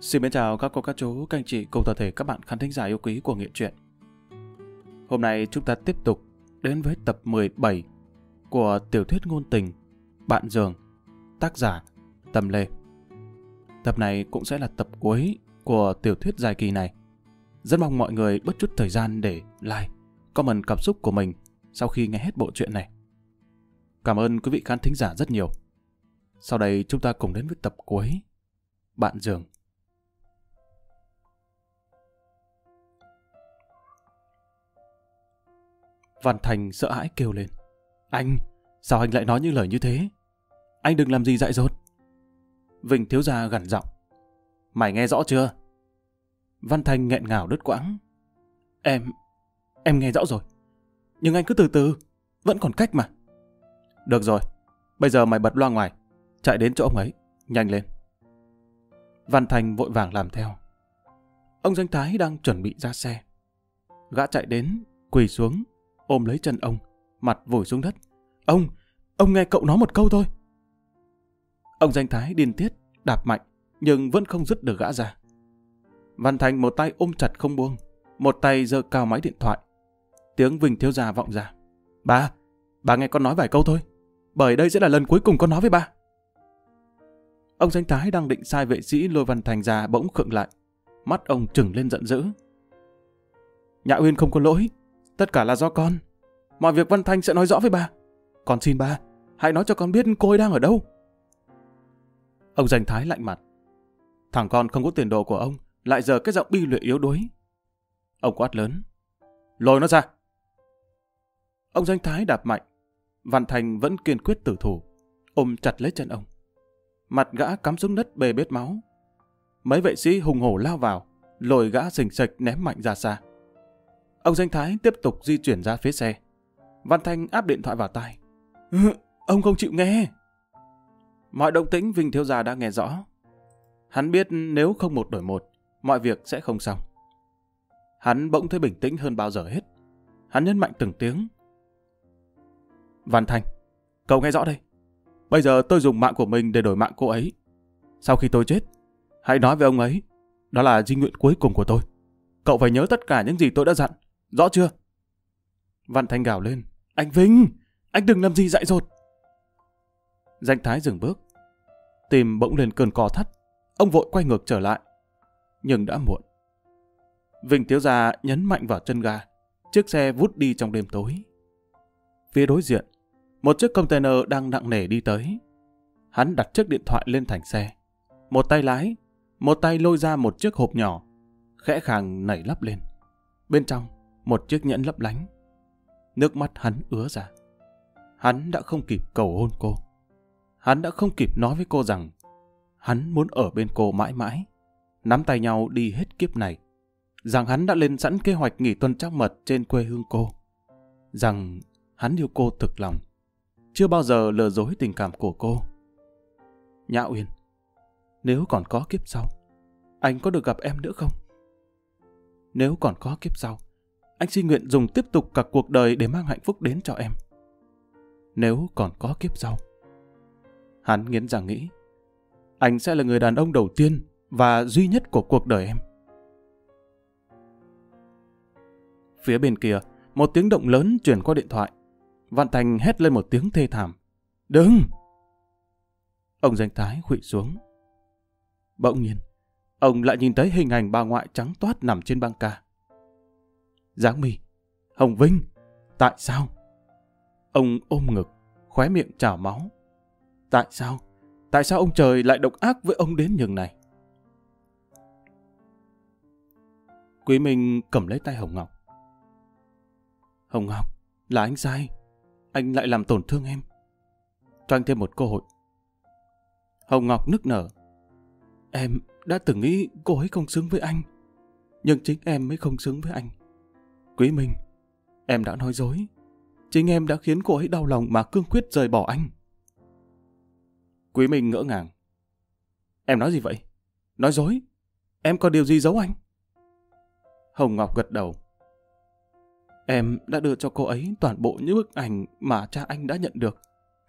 Xin mến chào các cô các chú, các anh chị cùng toàn thể các bạn khán thính giả yêu quý của Nghệ truyện. Hôm nay chúng ta tiếp tục đến với tập 17 của tiểu thuyết ngôn tình Bạn giường tác giả Tâm Lê. Tập này cũng sẽ là tập cuối của tiểu thuyết dài kỳ này. Rất mong mọi người bớt chút thời gian để like, comment cảm xúc của mình sau khi nghe hết bộ truyện này. Cảm ơn quý vị khán thính giả rất nhiều. Sau đây chúng ta cùng đến với tập cuối Bạn giường Văn Thành sợ hãi kêu lên. Anh, sao anh lại nói những lời như thế? Anh đừng làm gì dại dột. Vinh thiếu gia gằn giọng. Mày nghe rõ chưa? Văn Thành nghẹn ngào đứt quãng. Em, em nghe rõ rồi. Nhưng anh cứ từ từ, vẫn còn cách mà. Được rồi, bây giờ mày bật loa ngoài, chạy đến chỗ ông ấy, nhanh lên. Văn Thành vội vàng làm theo. Ông danh Thái đang chuẩn bị ra xe. Gã chạy đến, quỳ xuống, ôm lấy chân ông, mặt vùi xuống đất. Ông, ông nghe cậu nói một câu thôi. Ông danh Thái điên tiết, đạp mạnh, nhưng vẫn không dứt được gã ra. Văn Thành một tay ôm chặt không buông, một tay giơ cao máy điện thoại. Tiếng Vinh thiếu gia vọng ra. Ba, ba nghe con nói vài câu thôi, bởi đây sẽ là lần cuối cùng con nói với ba. Ông danh Thái đang định sai vệ sĩ lôi Văn Thành ra bỗng khựng lại. Mắt ông trừng lên giận dữ. Nhã Uyên không có lỗi, Tất cả là do con. Mọi việc Văn Thanh sẽ nói rõ với bà, Con xin bà hãy nói cho con biết cô ấy đang ở đâu. Ông giành thái lạnh mặt. Thằng con không có tiền đồ của ông, lại giờ cái giọng bi luyện yếu đuối. Ông quát lớn. Lôi nó ra. Ông danh thái đạp mạnh. Văn Thành vẫn kiên quyết tử thủ, ôm chặt lấy chân ông. Mặt gã cắm xuống đất bề bết máu. Mấy vệ sĩ hùng hổ lao vào, lồi gã sình sịch ném mạnh ra xa. Ông Danh Thái tiếp tục di chuyển ra phía xe. Văn Thanh áp điện thoại vào tai. ông không chịu nghe. Mọi động tĩnh Vinh Thiếu Gia đã nghe rõ. Hắn biết nếu không một đổi một, mọi việc sẽ không xong. Hắn bỗng thấy bình tĩnh hơn bao giờ hết. Hắn nhấn mạnh từng tiếng. Văn Thanh, cậu nghe rõ đây. Bây giờ tôi dùng mạng của mình để đổi mạng cô ấy. Sau khi tôi chết, hãy nói với ông ấy. Đó là di nguyện cuối cùng của tôi. Cậu phải nhớ tất cả những gì tôi đã dặn. Rõ chưa? Văn Thanh gào lên. Anh Vinh! Anh đừng làm gì dại dột! Danh Thái dừng bước. Tìm bỗng lên cơn co thắt. Ông vội quay ngược trở lại. Nhưng đã muộn. Vinh thiếu gia nhấn mạnh vào chân ga. Chiếc xe vút đi trong đêm tối. Phía đối diện, một chiếc container đang nặng nề đi tới. Hắn đặt chiếc điện thoại lên thành xe. Một tay lái, một tay lôi ra một chiếc hộp nhỏ, khẽ khàng nảy lắp lên. Bên trong một chiếc nhẫn lấp lánh. Nước mắt hắn ứa ra. Hắn đã không kịp cầu hôn cô. Hắn đã không kịp nói với cô rằng hắn muốn ở bên cô mãi mãi, nắm tay nhau đi hết kiếp này. Rằng hắn đã lên sẵn kế hoạch nghỉ tuần trăng mật trên quê hương cô. Rằng hắn yêu cô thực lòng, chưa bao giờ lừa dối tình cảm của cô. Nhã Uyên, nếu còn có kiếp sau, anh có được gặp em nữa không? Nếu còn có kiếp sau, anh xin nguyện dùng tiếp tục cả cuộc đời để mang hạnh phúc đến cho em. Nếu còn có kiếp sau. Hắn nghiến răng nghĩ, anh sẽ là người đàn ông đầu tiên và duy nhất của cuộc đời em. Phía bên kia, một tiếng động lớn truyền qua điện thoại. Văn Thành hét lên một tiếng thê thảm. Đừng! Ông danh thái khụy xuống. Bỗng nhiên, ông lại nhìn thấy hình ảnh bà ngoại trắng toát nằm trên băng ca. Giáng mi, Hồng Vinh, tại sao? Ông ôm ngực, khóe miệng trào máu. Tại sao? Tại sao ông trời lại độc ác với ông đến nhường này? Quý Minh cầm lấy tay Hồng Ngọc. Hồng Ngọc, là anh sai. Anh lại làm tổn thương em. Cho anh thêm một cơ hội. Hồng Ngọc nức nở. Em đã từng nghĩ cô ấy không xứng với anh. Nhưng chính em mới không xứng với anh. Quý Minh, em đã nói dối. Chính em đã khiến cô ấy đau lòng mà cương quyết rời bỏ anh. Quý Minh ngỡ ngàng. Em nói gì vậy? Nói dối? Em có điều gì giấu anh? Hồng Ngọc gật đầu. Em đã đưa cho cô ấy toàn bộ những bức ảnh mà cha anh đã nhận được.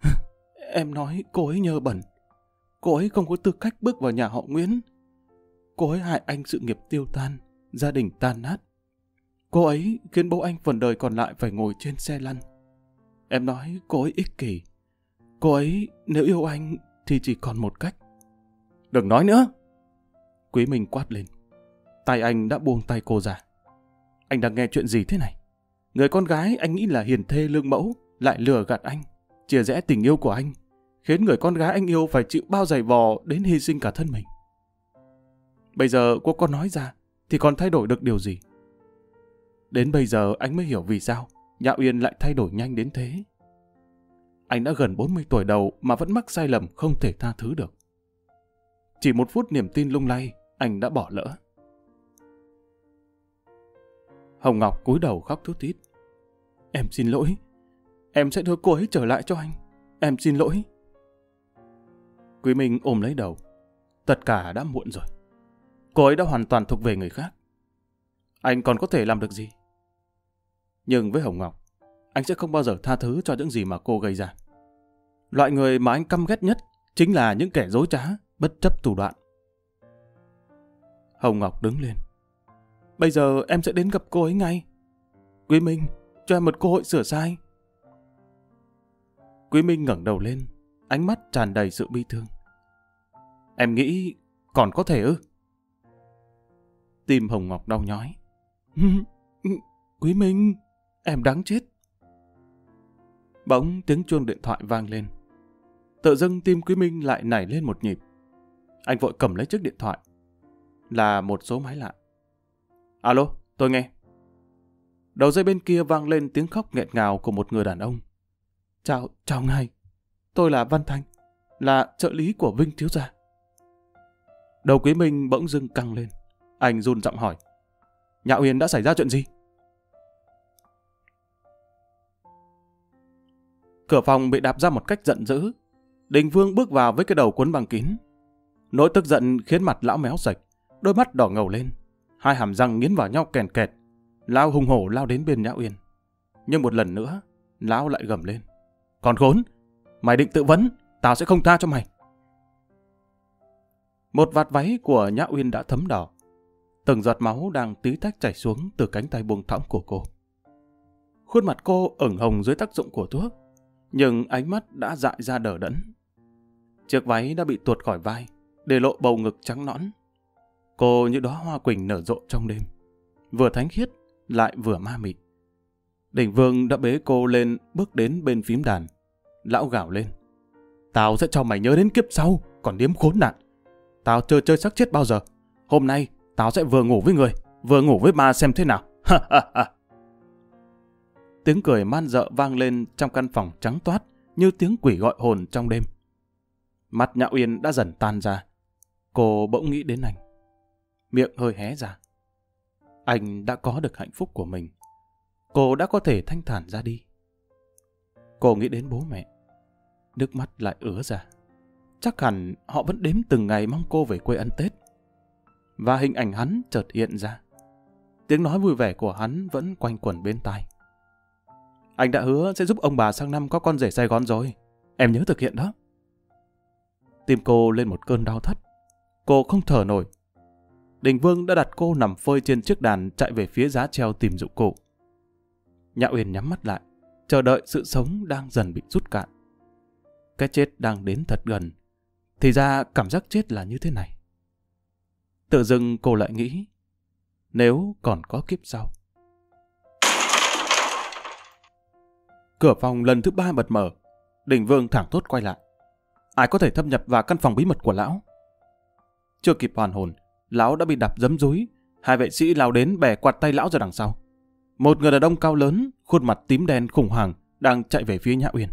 em nói cô ấy nhơ bẩn. Cô ấy không có tư cách bước vào nhà họ Nguyễn. cô ấy hại anh sự nghiệp tiêu tan, gia đình tan nát. Cô ấy khiến bố anh phần đời còn lại phải ngồi trên xe lăn. Em nói cô ấy ích kỷ. Cô ấy nếu yêu anh thì chỉ còn một cách. Đừng nói nữa. Quý Minh quát lên. Tay anh đã buông tay cô ra. Anh đang nghe chuyện gì thế này? Người con gái anh nghĩ là hiền thê lương mẫu, lại lừa gạt anh, chia rẽ tình yêu của anh, khiến người con gái anh yêu phải chịu bao giày vò đến hy sinh cả thân mình. Bây giờ cô con nói ra, thì còn thay đổi được điều gì? Đến bây giờ anh mới hiểu vì sao Nhạo Yên lại thay đổi nhanh đến thế. Anh đã gần 40 tuổi đầu mà vẫn mắc sai lầm không thể tha thứ được. Chỉ một phút niềm tin lung lay, anh đã bỏ lỡ. Hồng Ngọc cúi đầu khóc thút thít. Em xin lỗi. Em sẽ đưa cô ấy trở lại cho anh. Em xin lỗi. Quý Minh ôm lấy đầu. Tất cả đã muộn rồi. Cô ấy đã hoàn toàn thuộc về người khác. Anh còn có thể làm được gì? Nhưng với Hồng Ngọc, anh sẽ không bao giờ tha thứ cho những gì mà cô gây ra. Loại người mà anh căm ghét nhất chính là những kẻ dối trá, bất chấp thủ đoạn. Hồng Ngọc đứng lên. Bây giờ em sẽ đến gặp cô ấy ngay. Quý Minh, cho em một cơ hội sửa sai. Quý Minh ngẩng đầu lên, ánh mắt tràn đầy sự bi thương. Em nghĩ còn có thể ư? Tim Hồng Ngọc đau nhói. Quý Minh, em đáng chết. Bỗng tiếng chuông điện thoại vang lên. Tự dưng tim Quý Minh lại nảy lên một nhịp. Anh vội cầm lấy chiếc điện thoại. Là một số máy lạ. Alo, tôi nghe. Đầu dây bên kia vang lên tiếng khóc nghẹn ngào của một người đàn ông. Chào, chào ngài. Tôi là Văn Thanh, là trợ lý của Vinh Thiếu Gia. Đầu Quý Minh bỗng dưng căng lên. Anh run giọng hỏi. Nhã Uyên đã xảy ra chuyện gì? Cửa phòng bị đạp ra một cách giận dữ. Đình Vương bước vào với cái đầu cuốn bằng kín. Nỗi tức giận khiến mặt lão méo sạch, đôi mắt đỏ ngầu lên. Hai hàm răng nghiến vào nhau kèn kẹt. Lão hùng hổ lao đến bên Nhã Uyên. Nhưng một lần nữa, lão lại gầm lên. Còn khốn, mày định tự vấn, tao sẽ không tha cho mày. Một vạt váy của Nhã Uyên đã thấm đỏ. Từng giọt máu đang tí tách chảy xuống từ cánh tay buông thõng của cô. Khuôn mặt cô ửng hồng dưới tác dụng của thuốc, nhưng ánh mắt đã dại ra đờ đẫn. Chiếc váy đã bị tuột khỏi vai, để lộ bầu ngực trắng nõn. Cô như đóa hoa quỳnh nở rộ trong đêm, vừa thánh khiết lại vừa ma mị. Đỉnh Vương đã bế cô lên bước đến bên phím đàn. Lão gào lên. Tao sẽ cho mày nhớ đến kiếp sau, còn điếm khốn nạn. Tao chưa chơi sắc chết bao giờ. Hôm nay, tao sẽ vừa ngủ với người, vừa ngủ với ma xem thế nào. tiếng cười man dợ vang lên trong căn phòng trắng toát như tiếng quỷ gọi hồn trong đêm. Mặt Nhã Uyên đã dần tan ra. Cô bỗng nghĩ đến anh. Miệng hơi hé ra. Anh đã có được hạnh phúc của mình. Cô đã có thể thanh thản ra đi. Cô nghĩ đến bố mẹ. Nước mắt lại ứa ra. Chắc hẳn họ vẫn đếm từng ngày mong cô về quê ăn Tết. Và hình ảnh hắn chợt hiện ra. Tiếng nói vui vẻ của hắn vẫn quanh quẩn bên tai. Anh đã hứa sẽ giúp ông bà sang năm có con rể Sài Gòn rồi. Em nhớ thực hiện đó. Tim cô lên một cơn đau thắt. Cô không thở nổi. Đình Vương đã đặt cô nằm phơi trên chiếc đàn chạy về phía giá treo tìm dụng cụ. Nhã Uyên nhắm mắt lại, chờ đợi sự sống đang dần bị rút cạn. Cái chết đang đến thật gần. Thì ra cảm giác chết là như thế này. Tự dưng cô lại nghĩ, nếu còn có kiếp sau. Cửa phòng lần thứ ba bật mở. Đình Vương thẳng thốt quay lại. Ai có thể thâm nhập vào căn phòng bí mật của lão? Chưa kịp hoàn hồn, lão đã bị đập dấm dúi. Hai vệ sĩ lao đến bẻ quạt tay lão ra đằng sau. Một người đàn ông cao lớn, khuôn mặt tím đen khủng hoảng, đang chạy về phía Nhã Uyên.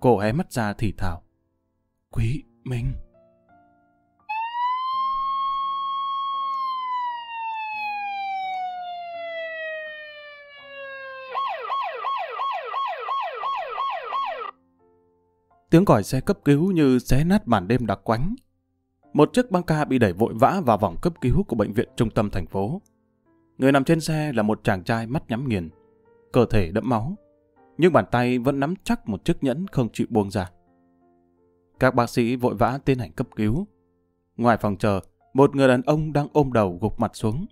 Cô hé mắt ra thì thào. Quý Minh. Tiếng còi xe cấp cứu như xé nát màn đêm đặc quánh. Một chiếc băng ca bị đẩy vội vã vào vòng cấp cứu của bệnh viện trung tâm thành phố. Người nằm trên xe là một chàng trai mắt nhắm nghiền, cơ thể đẫm máu, nhưng bàn tay vẫn nắm chắc một chiếc nhẫn không chịu buông ra. Các bác sĩ vội vã tiến hành cấp cứu. Ngoài phòng chờ, một người đàn ông đang ôm đầu gục mặt xuống.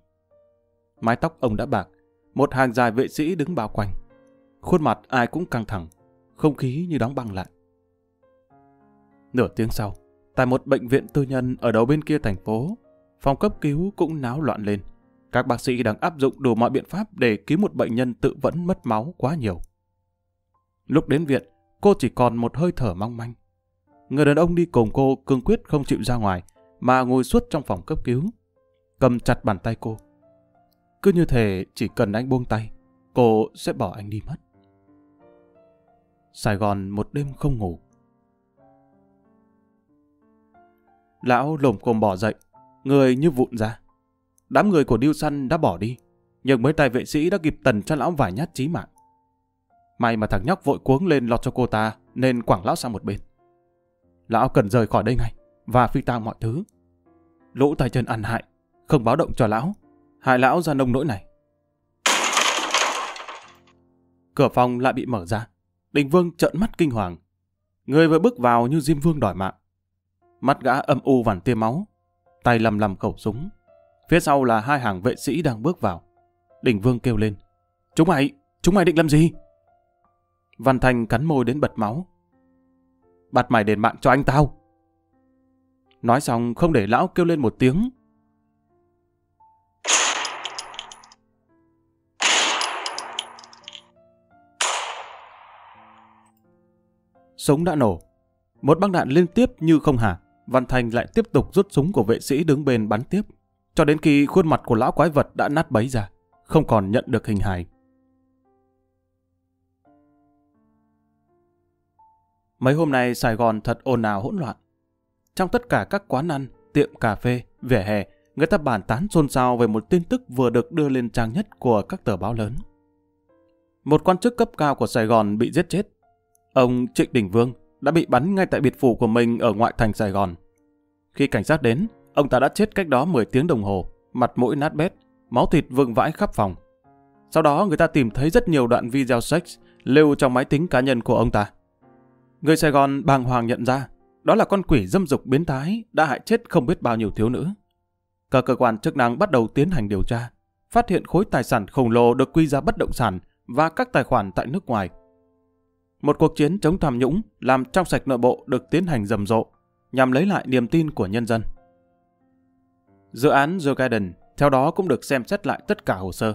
Mái tóc ông đã bạc, một hàng dài vệ sĩ đứng bao quanh. Khuôn mặt ai cũng căng thẳng, không khí như đóng băng lại. Nửa tiếng sau, tại một bệnh viện tư nhân ở đầu bên kia thành phố, phòng cấp cứu cũng náo loạn lên. Các bác sĩ đang áp dụng đủ mọi biện pháp để cứu một bệnh nhân tự vẫn mất máu quá nhiều. Lúc đến viện, cô chỉ còn một hơi thở mong manh. Người đàn ông đi cùng cô cương quyết không chịu ra ngoài, mà ngồi suốt trong phòng cấp cứu, cầm chặt bàn tay cô. Cứ như thể chỉ cần anh buông tay, cô sẽ bỏ anh đi mất. Sài Gòn một đêm không ngủ. Lão lồm cồm bỏ dậy, người như vụn ra. Đám người của Điêu Săn đã bỏ đi, nhưng mấy tay vệ sĩ đã kịp tần cho lão vài nhát chí mạng. May mà thằng nhóc vội cuống lên lọt cho cô ta, nên quảng lão sang một bên. Lão cần rời khỏi đây ngay, và phi tang mọi thứ. Lũ tay chân ăn hại, không báo động cho lão, hại lão ra nông nỗi này. Cửa phòng lại bị mở ra. Đình Vương trợn mắt kinh hoàng. Người vừa bước vào như Diêm Vương đòi mạng. Mắt gã âm u vằn tia máu, tay lầm lầm khẩu súng. Phía sau là hai hàng vệ sĩ đang bước vào. Đình Vương kêu lên. Chúng mày, chúng mày định làm gì? Văn Thành cắn môi đến bật máu. Bắt mày đền mạng cho anh tao. Nói xong không để lão kêu lên một tiếng. Súng đã nổ. Một băng đạn liên tiếp như không hả. Văn Thành lại tiếp tục rút súng của vệ sĩ đứng bên bắn tiếp. Cho đến khi khuôn mặt của lão quái vật đã nát bấy ra. Không còn nhận được hình hài. Mấy hôm nay Sài Gòn thật ồn ào hỗn loạn. Trong tất cả các quán ăn, tiệm cà phê, vỉa hè, người ta bàn tán xôn xao về một tin tức vừa được đưa lên trang nhất của các tờ báo lớn. Một quan chức cấp cao của Sài Gòn bị giết chết. Ông Trịnh Đình Vương đã bị bắn ngay tại biệt phủ của mình ở ngoại thành Sài Gòn. Khi cảnh sát đến, ông ta đã chết cách đó 10 tiếng đồng hồ, mặt mũi nát bét, máu thịt vương vãi khắp phòng. Sau đó người ta tìm thấy rất nhiều đoạn video sex lưu trong máy tính cá nhân của ông ta. Người Sài Gòn bàng hoàng nhận ra đó là con quỷ dâm dục biến thái đã hại chết không biết bao nhiêu thiếu nữ. Các cơ quan chức năng bắt đầu tiến hành điều tra, phát hiện khối tài sản khổng lồ được quy ra bất động sản và các tài khoản tại nước ngoài. Một cuộc chiến chống tham nhũng làm trong sạch nội bộ được tiến hành rầm rộ nhằm lấy lại niềm tin của nhân dân. Dự án The Garden theo đó cũng được xem xét lại tất cả hồ sơ.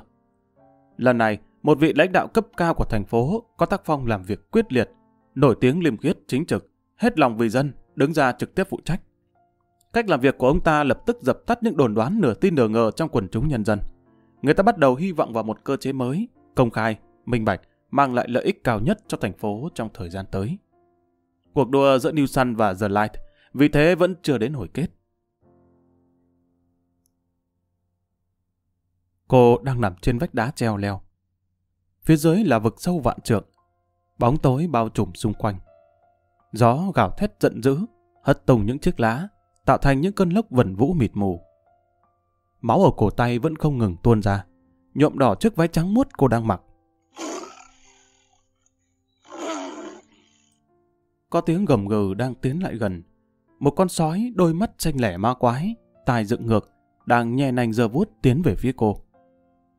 Lần này, một vị lãnh đạo cấp cao của thành phố có tác phong làm việc quyết liệt, nổi tiếng liêm khiết chính trực, hết lòng vì dân, đứng ra trực tiếp phụ trách. Cách làm việc của ông ta lập tức dập tắt những đồn đoán nửa tin nửa ngờ trong quần chúng nhân dân. Người ta bắt đầu hy vọng vào một cơ chế mới, công khai, minh bạch, mang lại lợi ích cao nhất cho thành phố trong thời gian tới. Cuộc đua giữa New Sun và The Light vì thế vẫn chưa đến hồi kết. Cô đang nằm trên vách đá treo leo. Phía dưới là vực sâu vạn trượng, bóng tối bao trùm xung quanh. Gió gào thét giận dữ, hất tung những chiếc lá, tạo thành những cơn lốc vần vũ mịt mù. Máu ở cổ tay vẫn không ngừng tuôn ra, nhuộm đỏ chiếc váy trắng muốt cô đang mặc. Có tiếng gầm gừ đang tiến lại gần. Một con sói đôi mắt xanh lẻ ma quái, tai dựng ngược, đang nhe nanh giơ vuốt tiến về phía cô.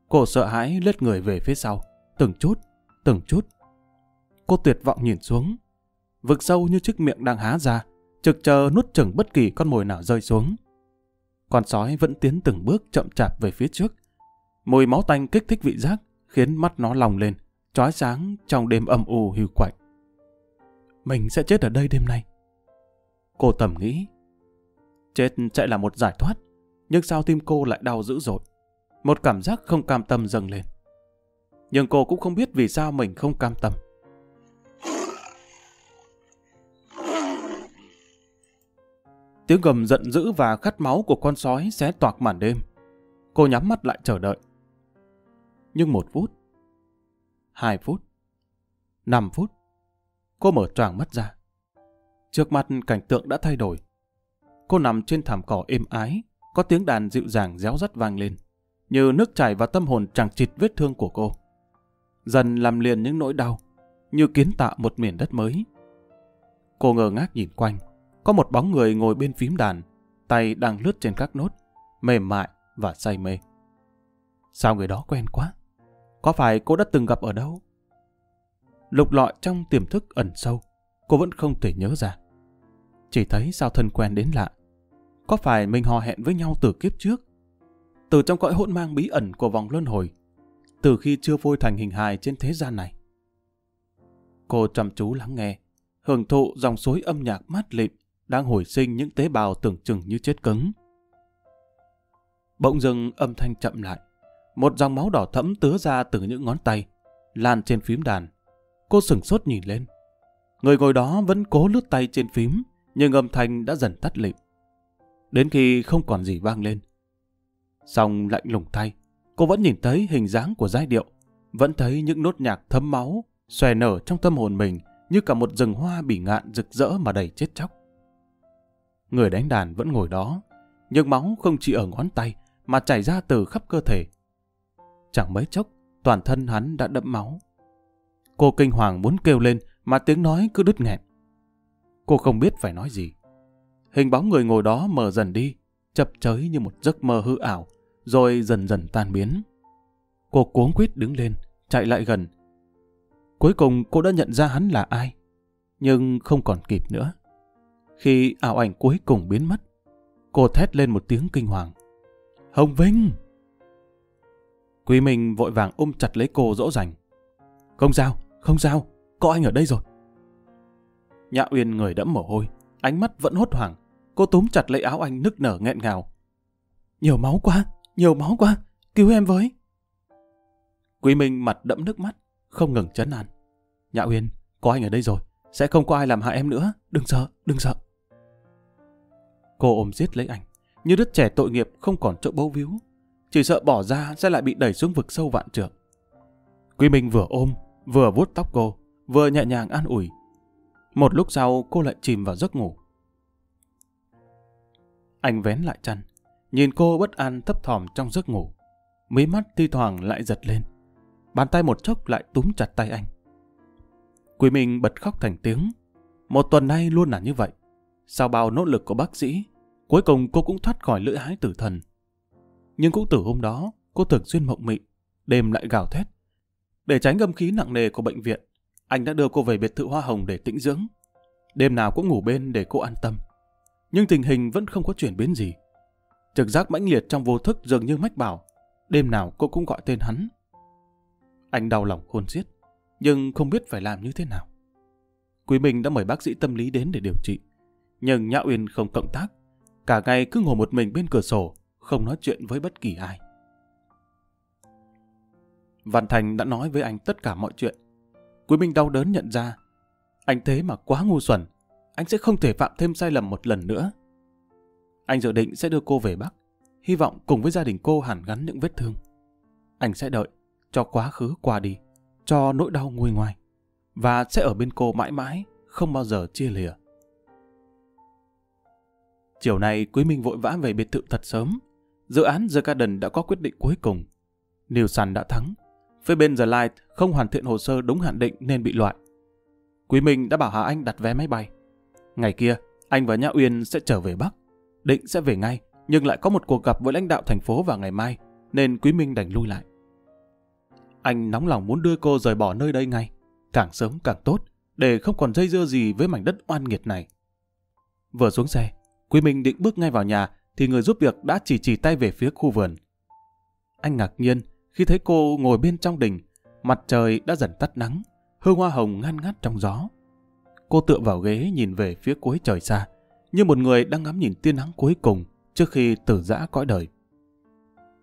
Cô sợ hãi lết người về phía sau, từng chút, từng chút. Cô tuyệt vọng nhìn xuống, vực sâu như chiếc miệng đang há ra, trực chờ nuốt chừng bất kỳ con mồi nào rơi xuống. Con sói vẫn tiến từng bước chậm chạp về phía trước. Mùi máu tanh kích thích vị giác, khiến mắt nó lòng lên, trói sáng trong đêm âm u hưu quạnh. Mình sẽ chết ở đây đêm nay. Cô tầm nghĩ. Chết sẽ là một giải thoát, nhưng sao tim cô lại đau dữ dội. Một cảm giác không cam tâm dâng lên. Nhưng cô cũng không biết vì sao mình không cam tâm. Tiếng gầm giận dữ và khát máu của con sói xé toạc màn đêm. Cô nhắm mắt lại chờ đợi. Nhưng một phút, hai phút, năm phút, cô mở choàng mắt ra. Trước mặt cảnh tượng đã thay đổi. Cô nằm trên thảm cỏ êm ái, có tiếng đàn dịu dàng réo rắt vang lên, như nước chảy vào tâm hồn chẳng chịt vết thương của cô. Dần làm liền những nỗi đau, như kiến tạo một miền đất mới. Cô ngơ ngác nhìn quanh, có một bóng người ngồi bên phím đàn, tay đang lướt trên các nốt, mềm mại và say mê. Sao người đó quen quá? Có phải cô đã từng gặp ở đâu? Lục lọi trong tiềm thức ẩn sâu, cô vẫn không thể nhớ ra. Chỉ thấy sao thân quen đến lạ. Có phải mình hò hẹn với nhau từ kiếp trước? Từ trong cõi hỗn mang bí ẩn của vòng luân hồi, từ khi chưa phôi thành hình hài trên thế gian này. Cô chăm chú lắng nghe, hưởng thụ dòng suối âm nhạc mát lịm đang hồi sinh những tế bào tưởng chừng như chết cứng. Bỗng dưng âm thanh chậm lại, một dòng máu đỏ thẫm tứa ra từ những ngón tay, lan trên phím đàn. Cô sửng sốt nhìn lên. Người ngồi đó vẫn cố lướt tay trên phím, nhưng âm thanh đã dần tắt lịm. Đến khi không còn gì vang lên. Xong lạnh lùng thay, cô vẫn nhìn thấy hình dáng của giai điệu, vẫn thấy những nốt nhạc thấm máu, xòe nở trong tâm hồn mình như cả một rừng hoa bỉ ngạn rực rỡ mà đầy chết chóc. Người đánh đàn vẫn ngồi đó, nhưng máu không chỉ ở ngón tay mà chảy ra từ khắp cơ thể. Chẳng mấy chốc, toàn thân hắn đã đẫm máu. Cô kinh hoàng muốn kêu lên mà tiếng nói cứ đứt nghẹn. Cô không biết phải nói gì. Hình bóng người ngồi đó mờ dần đi, chập chới như một giấc mơ hư ảo, rồi dần dần tan biến. Cô cuống quýt đứng lên, chạy lại gần. Cuối cùng cô đã nhận ra hắn là ai, nhưng không còn kịp nữa. Khi ảo ảnh cuối cùng biến mất, cô thét lên một tiếng kinh hoàng. Hồng Vinh! Quý Minh vội vàng ôm chặt lấy cô dỗ dành. Không sao, không sao, có anh ở đây rồi. Nhã Uyên người đẫm mồ hôi, ánh mắt vẫn hốt hoảng. Cô túm chặt lấy áo anh nức nở nghẹn ngào. Nhiều máu quá, nhiều máu quá, cứu em với. Quý Minh mặt đẫm nước mắt, không ngừng chấn an. Nhã Uyên, có anh ở đây rồi, sẽ không có ai làm hại em nữa, đừng sợ, đừng sợ. Cô ôm giết lấy anh, như đứa trẻ tội nghiệp không còn chỗ bấu víu. Chỉ sợ bỏ ra sẽ lại bị đẩy xuống vực sâu vạn trượng. Quý Minh vừa ôm, vừa vuốt tóc cô, vừa nhẹ nhàng an ủi. Một lúc sau cô lại chìm vào giấc ngủ. Anh vén lại chăn, nhìn cô bất an thấp thỏm trong giấc ngủ. Mí mắt thi thoảng lại giật lên. Bàn tay một chốc lại túm chặt tay anh. Quý Minh bật khóc thành tiếng. Một tuần nay luôn là như vậy. Sau bao nỗ lực của bác sĩ, cuối cùng cô cũng thoát khỏi lưỡi hái tử thần. Nhưng cũng từ hôm đó, cô thường xuyên mộng mị, đêm lại gào thét. Để tránh âm khí nặng nề của bệnh viện, anh đã đưa cô về biệt thự Hoa Hồng để tĩnh dưỡng. Đêm nào cũng ngủ bên để cô an tâm. Nhưng tình hình vẫn không có chuyển biến gì. Trực giác mãnh liệt trong vô thức dường như mách bảo, đêm nào cô cũng gọi tên hắn. Anh đau lòng khôn xiết, nhưng không biết phải làm như thế nào. Quý Minh đã mời bác sĩ tâm lý đến để điều trị. Nhưng Nhã Uyên không cộng tác, cả ngày cứ ngồi một mình bên cửa sổ, không nói chuyện với bất kỳ ai. Văn Thành đã nói với anh tất cả mọi chuyện. Quý Minh đau đớn nhận ra, anh thế mà quá ngu xuẩn, anh sẽ không thể phạm thêm sai lầm một lần nữa. Anh dự định sẽ đưa cô về Bắc, hy vọng cùng với gia đình cô hàn gắn những vết thương. Anh sẽ đợi, cho quá khứ qua đi, cho nỗi đau nguôi ngoài, và sẽ ở bên cô mãi mãi, không bao giờ chia lìa. Chiều nay Quý Minh vội vã về biệt thự thật sớm. Dự án The Garden đã có quyết định cuối cùng. Nielsen đã thắng. Phía bên The Light không hoàn thiện hồ sơ đúng hạn định nên bị loại. Quý Minh đã bảo Hà Anh đặt vé máy bay. Ngày kia, anh và Nhã Uyên sẽ trở về Bắc. Định sẽ về ngay, nhưng lại có một cuộc gặp với lãnh đạo thành phố vào ngày mai, nên Quý Minh đành lui lại. Anh nóng lòng muốn đưa cô rời bỏ nơi đây ngay, càng sớm càng tốt, để không còn dây dưa gì với mảnh đất oan nghiệt này. Vừa xuống xe, Quý Minh định bước ngay vào nhà thì người giúp việc đã chỉ chỉ tay về phía khu vườn. Anh ngạc nhiên khi thấy cô ngồi bên trong đình, mặt trời đã dần tắt nắng, hương hoa hồng ngăn ngắt trong gió. Cô tựa vào ghế nhìn về phía cuối trời xa, như một người đang ngắm nhìn tia nắng cuối cùng trước khi tử giã cõi đời.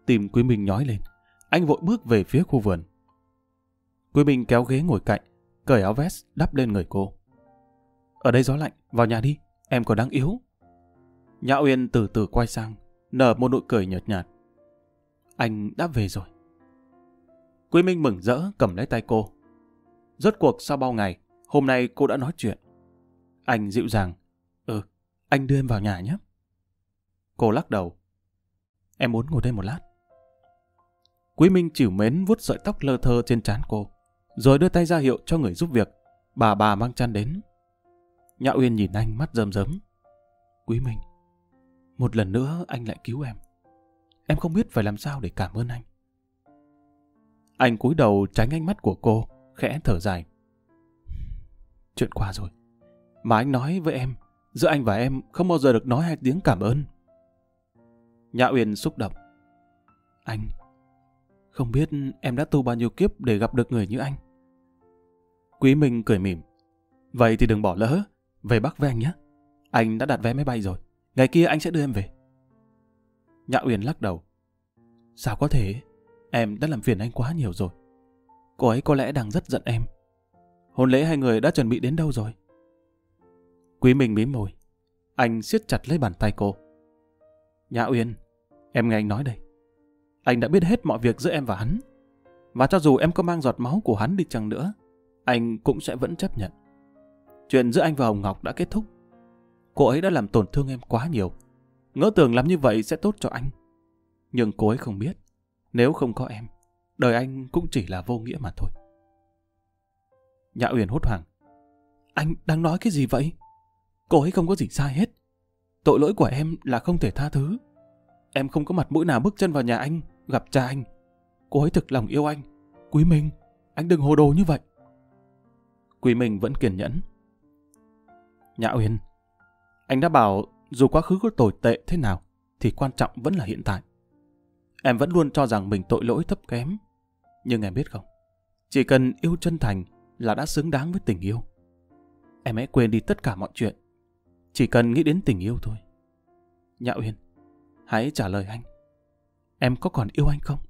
Tim Quý Minh nhói lên, anh vội bước về phía khu vườn. Quý Minh kéo ghế ngồi cạnh, cởi áo vest đắp lên người cô. Ở đây gió lạnh, vào nhà đi, em còn đang yếu. Nhã Uyên từ từ quay sang, nở một nụ cười nhợt nhạt. Anh đã về rồi. Quý Minh mừng rỡ cầm lấy tay cô. Rốt cuộc sau bao ngày, hôm nay cô đã nói chuyện. Anh dịu dàng. Ừ, anh đưa em vào nhà nhé. Cô lắc đầu. Em muốn ngồi đây một lát. Quý Minh chịu mến vuốt sợi tóc lơ thơ trên trán cô, rồi đưa tay ra hiệu cho người giúp việc. Bà bà mang chăn đến. Nhã Uyên nhìn anh mắt rơm rớm. Quý Minh, một lần nữa anh lại cứu em. Em không biết phải làm sao để cảm ơn anh. Anh cúi đầu tránh ánh mắt của cô, khẽ thở dài. Chuyện qua rồi. Mà anh nói với em, giữa anh và em không bao giờ được nói hai tiếng cảm ơn. Nhã Uyên xúc động. Anh, không biết em đã tu bao nhiêu kiếp để gặp được người như anh. Quý Minh cười mỉm. Vậy thì đừng bỏ lỡ, về Bắc với anh nhé. Anh đã đặt vé máy bay rồi, ngày kia anh sẽ đưa em về. Nhã Uyên lắc đầu. Sao có thể? Em đã làm phiền anh quá nhiều rồi. Cô ấy có lẽ đang rất giận em. Hôn lễ hai người đã chuẩn bị đến đâu rồi? Quý Minh mím môi. Anh siết chặt lấy bàn tay cô. Nhã Uyên, em nghe anh nói đây. Anh đã biết hết mọi việc giữa em và hắn. Và cho dù em có mang giọt máu của hắn đi chăng nữa, anh cũng sẽ vẫn chấp nhận. Chuyện giữa anh và Hồng Ngọc đã kết thúc. Cô ấy đã làm tổn thương em quá nhiều. Ngỡ tưởng làm như vậy sẽ tốt cho anh. Nhưng cô ấy không biết. Nếu không có em, đời anh cũng chỉ là vô nghĩa mà thôi. Nhã Uyển hốt hoảng. Anh đang nói cái gì vậy? Cô ấy không có gì sai hết. Tội lỗi của em là không thể tha thứ. Em không có mặt mũi nào bước chân vào nhà anh, gặp cha anh. Cô ấy thực lòng yêu anh. Quý Minh, anh đừng hồ đồ như vậy. Quý Minh vẫn kiên nhẫn. Nhã Uyên, anh đã bảo dù quá khứ có tồi tệ thế nào, thì quan trọng vẫn là hiện tại. Em vẫn luôn cho rằng mình tội lỗi thấp kém. Nhưng em biết không, chỉ cần yêu chân thành là đã xứng đáng với tình yêu. Em hãy quên đi tất cả mọi chuyện. Chỉ cần nghĩ đến tình yêu thôi. Nhã Uyên, hãy trả lời anh. Em có còn yêu anh không?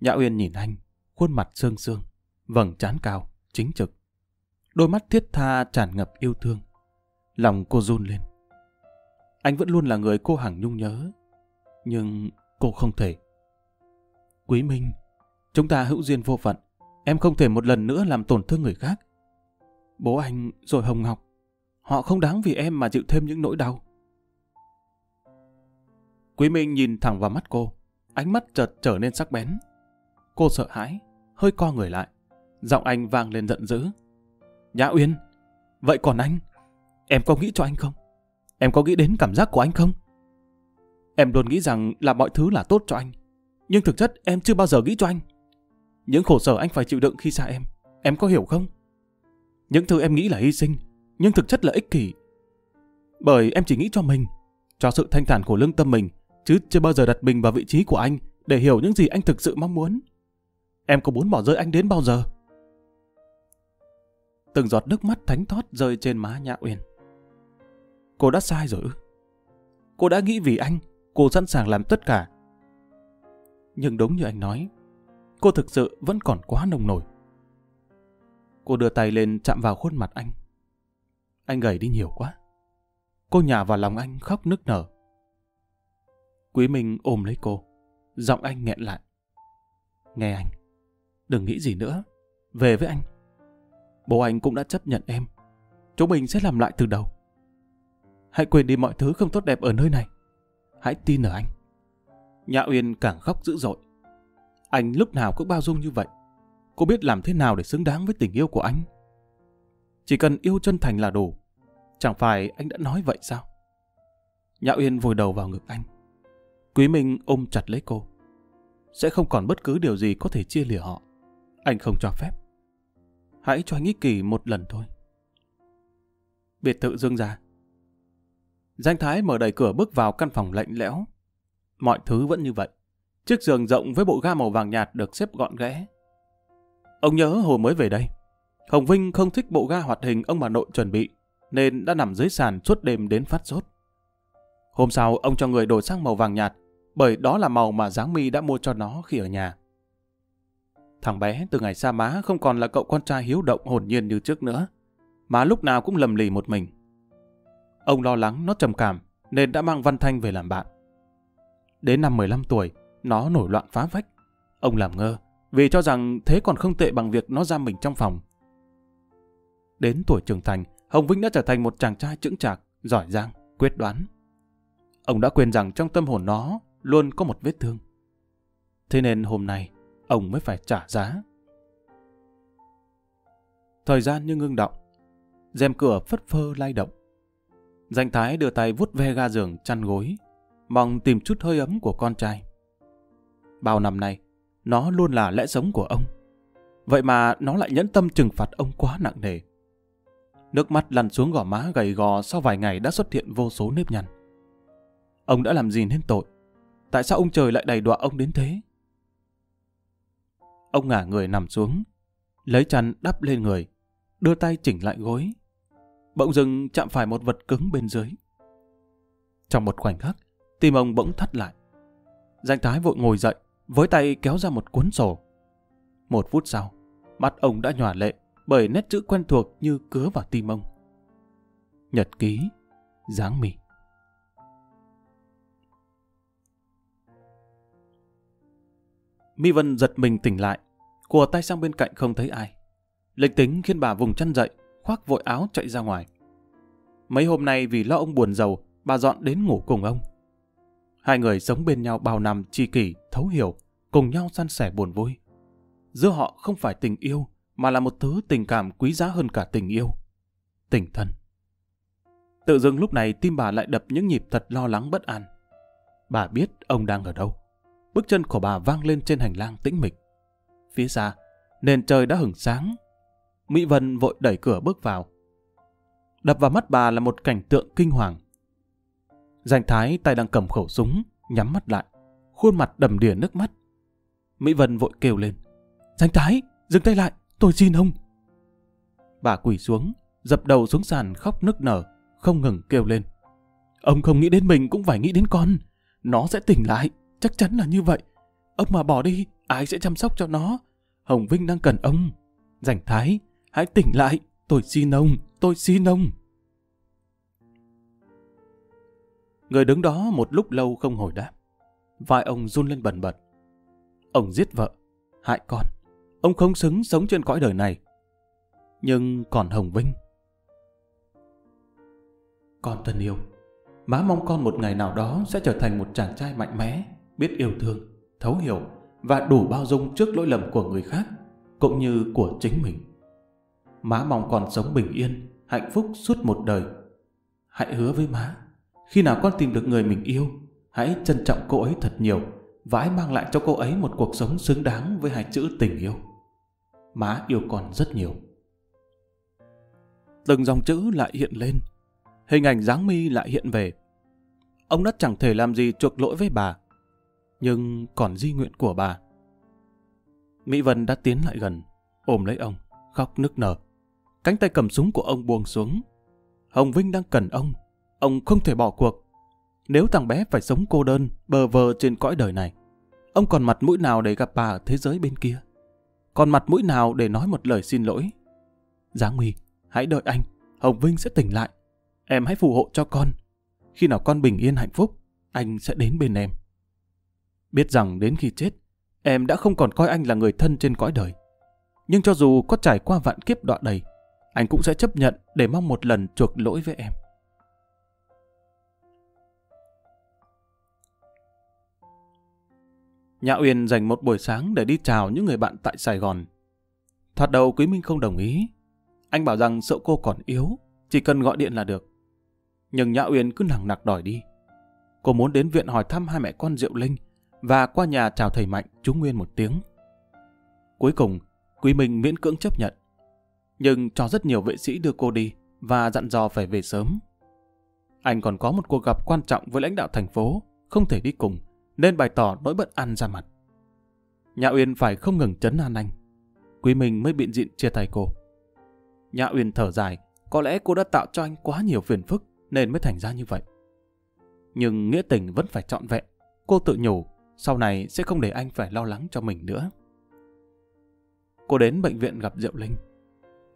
Nhã Uyên nhìn anh, khuôn mặt sương sương, vầng trán cao, chính trực. Đôi mắt thiết tha tràn ngập yêu thương. Lòng cô run lên. Anh vẫn luôn là người cô Hằng nhung nhớ. Nhưng cô không thể. Quý Minh, chúng ta hữu duyên vô phận. Em không thể một lần nữa làm tổn thương người khác. Bố anh rồi Hồng Ngọc. Họ không đáng vì em mà chịu thêm những nỗi đau. Quý Minh nhìn thẳng vào mắt cô. Ánh mắt chợt trở nên sắc bén. Cô sợ hãi, hơi co người lại. Giọng anh vang lên giận dữ. Nhã Uyên, vậy còn anh? Em có nghĩ cho anh không? Em có nghĩ đến cảm giác của anh không? Em luôn nghĩ rằng là mọi thứ là tốt cho anh. Nhưng thực chất em chưa bao giờ nghĩ cho anh. Những khổ sở anh phải chịu đựng khi xa em. Em có hiểu không? Những thứ em nghĩ là hy sinh, nhưng thực chất là ích kỷ. Bởi em chỉ nghĩ cho mình, cho sự thanh thản của lương tâm mình, chứ chưa bao giờ đặt mình vào vị trí của anh để hiểu những gì anh thực sự mong muốn. Em có muốn bỏ rơi anh đến bao giờ? Từng giọt nước mắt thánh thót rơi trên má Nhã Uyên. Cô đã sai rồi ư? Cô đã nghĩ vì anh, cô sẵn sàng làm tất cả. Nhưng đúng như anh nói, cô thực sự vẫn còn quá nồng nổi. Cô đưa tay lên chạm vào khuôn mặt anh. Anh gầy đi nhiều quá. Cô nhả vào lòng anh khóc nức nở. Quý Minh ôm lấy cô. Giọng anh nghẹn lại. Nghe anh. Đừng nghĩ gì nữa. Về với anh. Bố anh cũng đã chấp nhận em. Chúng mình sẽ làm lại từ đầu. Hãy quên đi mọi thứ không tốt đẹp ở nơi này. Hãy tin ở anh. Nhã Uyên càng khóc dữ dội. Anh lúc nào cũng bao dung như vậy. Cô biết làm thế nào để xứng đáng với tình yêu của anh. Chỉ cần yêu chân thành là đủ. Chẳng phải anh đã nói vậy sao? Nhã Uyên vùi đầu vào ngực anh. Quý Minh ôm chặt lấy cô. Sẽ không còn bất cứ điều gì có thể chia lìa họ. Anh không cho phép. Hãy cho anh ích kỷ một lần thôi. Biệt thự dương ra. Danh Thái mở đẩy cửa bước vào căn phòng lạnh lẽo. Mọi thứ vẫn như vậy. Chiếc giường rộng với bộ ga màu vàng nhạt được xếp gọn ghẽ. Ông nhớ hồi mới về đây. Hồng Vinh không thích bộ ga hoạt hình ông bà nội chuẩn bị, nên đã nằm dưới sàn suốt đêm đến phát sốt. Hôm sau, ông cho người đổi sang màu vàng nhạt, bởi đó là màu mà Giáng My đã mua cho nó khi ở nhà. Thằng bé từ ngày xa má không còn là cậu con trai hiếu động hồn nhiên như trước nữa, mà lúc nào cũng lầm lì một mình. Ông lo lắng nó trầm cảm nên đã mang Văn Thanh về làm bạn. Đến năm 15 tuổi, nó nổi loạn phá vách. Ông làm ngơ vì cho rằng thế còn không tệ bằng việc nó giam mình trong phòng. Đến tuổi trưởng thành, Hồng Vĩnh đã trở thành một chàng trai chững chạc, giỏi giang, quyết đoán. Ông đã quên rằng trong tâm hồn nó luôn có một vết thương. Thế nên hôm nay, ông mới phải trả giá. Thời gian như ngưng động, rèm cửa phất phơ lay động. Danh Thái đưa tay vuốt ve ga giường chăn gối, mong tìm chút hơi ấm của con trai. Bao năm nay, nó luôn là lẽ sống của ông. Vậy mà nó lại nhẫn tâm trừng phạt ông quá nặng nề. Nước mắt lăn xuống gò má gầy gò sau vài ngày đã xuất hiện vô số nếp nhăn. Ông đã làm gì nên tội? Tại sao ông trời lại đầy đọa ông đến thế? Ông ngả người nằm xuống, lấy chăn đắp lên người, đưa tay chỉnh lại gối. Bỗng dưng chạm phải một vật cứng bên dưới. Trong một khoảnh khắc, tim ông bỗng thắt lại. Danh Thái vội ngồi dậy, với tay kéo ra một cuốn sổ. Một phút sau, mắt ông đã nhòa lệ bởi nét chữ quen thuộc như cứa vào tim ông. Nhật ký, dáng mì. Mi Vân giật mình tỉnh lại, cùa tay sang bên cạnh không thấy ai. Lịch tính khiến bà vùng chân dậy, khoác vội áo chạy ra ngoài. Mấy hôm nay vì lo ông buồn giàu, bà dọn đến ngủ cùng ông. Hai người sống bên nhau bao năm tri kỷ, thấu hiểu, cùng nhau san sẻ buồn vui. Giữa họ không phải tình yêu, mà là một thứ tình cảm quý giá hơn cả tình yêu. Tình thân. Tự dưng lúc này tim bà lại đập những nhịp thật lo lắng bất an. Bà biết ông đang ở đâu. Bước chân của bà vang lên trên hành lang tĩnh mịch. Phía xa, nền trời đã hửng sáng. Mỹ Vân vội đẩy cửa bước vào. Đập vào mắt bà là một cảnh tượng kinh hoàng. Giành Thái tay đang cầm khẩu súng, nhắm mắt lại, khuôn mặt đầm đìa nước mắt. Mỹ Vân vội kêu lên. Giành Thái, dừng tay lại, tôi xin ông. Bà quỳ xuống, dập đầu xuống sàn khóc nức nở, không ngừng kêu lên. Ông không nghĩ đến mình cũng phải nghĩ đến con. Nó sẽ tỉnh lại, chắc chắn là như vậy. Ông mà bỏ đi, ai sẽ chăm sóc cho nó? Hồng Vinh đang cần ông. Giành thái, hãy tỉnh lại, tôi xin ông, tôi xin ông. Người đứng đó một lúc lâu không hồi đáp. Vai ông run lên bần bật. Ông giết vợ, hại con. Ông không xứng sống trên cõi đời này. Nhưng còn Hồng Vinh. Con thân yêu, má mong con một ngày nào đó sẽ trở thành một chàng trai mạnh mẽ, biết yêu thương, thấu hiểu và đủ bao dung trước lỗi lầm của người khác, cũng như của chính mình. Má mong con sống bình yên, hạnh phúc suốt một đời. Hãy hứa với má, khi nào con tìm được người mình yêu, hãy trân trọng cô ấy thật nhiều và hãy mang lại cho cô ấy một cuộc sống xứng đáng với hai chữ tình yêu. Má yêu con rất nhiều. Từng dòng chữ lại hiện lên, hình ảnh dáng mi lại hiện về. Ông đã chẳng thể làm gì chuộc lỗi với bà, nhưng còn di nguyện của bà. Mỹ Vân đã tiến lại gần, ôm lấy ông, khóc nức nở. Cánh tay cầm súng của ông buông xuống. Hồng Vinh đang cần ông, ông không thể bỏ cuộc. Nếu thằng bé phải sống cô đơn, bờ vờ trên cõi đời này, ông còn mặt mũi nào để gặp bà ở thế giới bên kia? Còn mặt mũi nào để nói một lời xin lỗi? Giáng nguy hãy đợi anh, Hồng Vinh sẽ tỉnh lại. Em hãy phù hộ cho con. Khi nào con bình yên hạnh phúc, anh sẽ đến bên em. Biết rằng đến khi chết, em đã không còn coi anh là người thân trên cõi đời. Nhưng cho dù có trải qua vạn kiếp đọa đầy, anh cũng sẽ chấp nhận để mong một lần chuộc lỗi với em. Nhã Uyên dành một buổi sáng để đi chào những người bạn tại Sài Gòn. Thoạt đầu Quý Minh không đồng ý. Anh bảo rằng sợ cô còn yếu, chỉ cần gọi điện là được. Nhưng Nhã Uyên cứ nặng nặc đòi đi. Cô muốn đến viện hỏi thăm hai mẹ con Diệu Linh và qua nhà chào thầy Mạnh chú Nguyên một tiếng. Cuối cùng, Quý Minh miễn cưỡng chấp nhận. Nhưng cho rất nhiều vệ sĩ đưa cô đi và dặn dò phải về sớm. Anh còn có một cuộc gặp quan trọng với lãnh đạo thành phố, không thể đi cùng, nên bày tỏ nỗi bất an ra mặt. Nhã Uyên phải không ngừng chấn an anh. Quý Minh mới biện diện chia tay cô. Nhã Uyên thở dài, có lẽ cô đã tạo cho anh quá nhiều phiền phức nên mới thành ra như vậy. Nhưng nghĩa tình vẫn phải trọn vẹn. Cô tự nhủ sau này sẽ không để anh phải lo lắng cho mình nữa. Cô đến bệnh viện gặp Diệu Linh.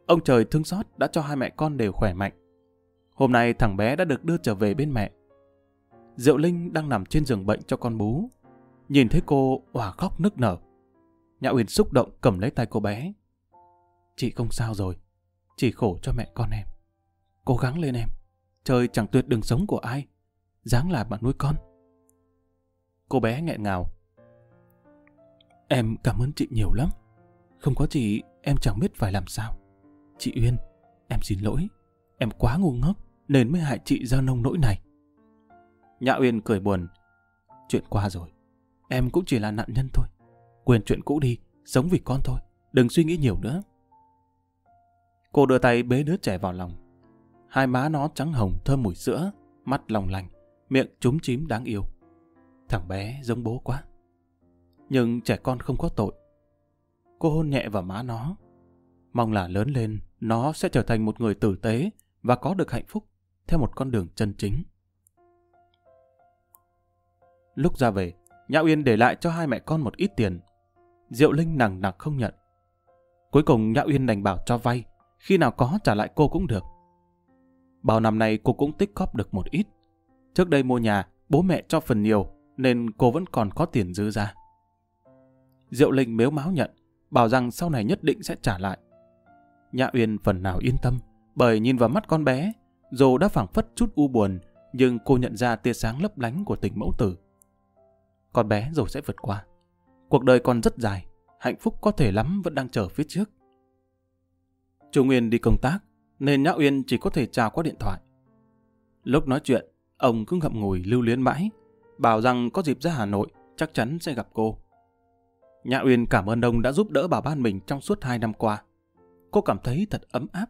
Ông trời thương xót đã cho hai mẹ con đều khỏe mạnh. Hôm nay thằng bé đã được đưa trở về bên mẹ. Diệu Linh đang nằm trên giường bệnh cho con bú. Nhìn thấy cô hòa khóc nức nở. Nhã Uyên xúc động cầm lấy tay cô bé. Chị không sao rồi. Chỉ khổ cho mẹ con em. Cố gắng lên em. Trời chẳng tuyệt đường sống của ai. Dáng là bạn nuôi con. Cô bé nghẹn ngào. Em cảm ơn chị nhiều lắm. Không có chị, em chẳng biết phải làm sao. Chị Uyên, em xin lỗi. Em quá ngu ngốc nên mới hại chị ra nông nỗi này. Nhã Uyên cười buồn. Chuyện qua rồi. Em cũng chỉ là nạn nhân thôi. Quên chuyện cũ đi, sống vì con thôi. Đừng suy nghĩ nhiều nữa. Cô đưa tay bế đứa trẻ vào lòng. Hai má nó trắng hồng thơm mùi sữa, mắt lòng lành, miệng trúng chím đáng yêu. Thằng bé giống bố quá. Nhưng trẻ con không có tội. Cô hôn nhẹ vào má nó. Mong là lớn lên, nó sẽ trở thành một người tử tế và có được hạnh phúc theo một con đường chân chính. Lúc ra về, Nhã Uyên để lại cho hai mẹ con một ít tiền. Diệu Linh nặng nặng không nhận. Cuối cùng Nhã Uyên đành bảo cho vay, khi nào có trả lại cô cũng được. Bao năm nay cô cũng tích góp được một ít. Trước đây mua nhà, bố mẹ cho phần nhiều, nên cô vẫn còn có tiền dư ra. Diệu Linh mếu máo nhận, bảo rằng sau này nhất định sẽ trả lại. Nhã Uyên phần nào yên tâm, bởi nhìn vào mắt con bé, dù đã phảng phất chút u buồn, nhưng cô nhận ra tia sáng lấp lánh của tình mẫu tử. Con bé rồi sẽ vượt qua. Cuộc đời còn rất dài, hạnh phúc có thể lắm vẫn đang chờ phía trước. Chu Nguyên đi công tác, nên Nhã Uyên chỉ có thể chào qua điện thoại. Lúc nói chuyện, ông cứ ngậm ngùi lưu luyến mãi, bảo rằng có dịp ra Hà Nội chắc chắn sẽ gặp cô. Nhã Uyên cảm ơn ông đã giúp đỡ bà ban mình trong suốt hai năm qua. Cô cảm thấy thật ấm áp.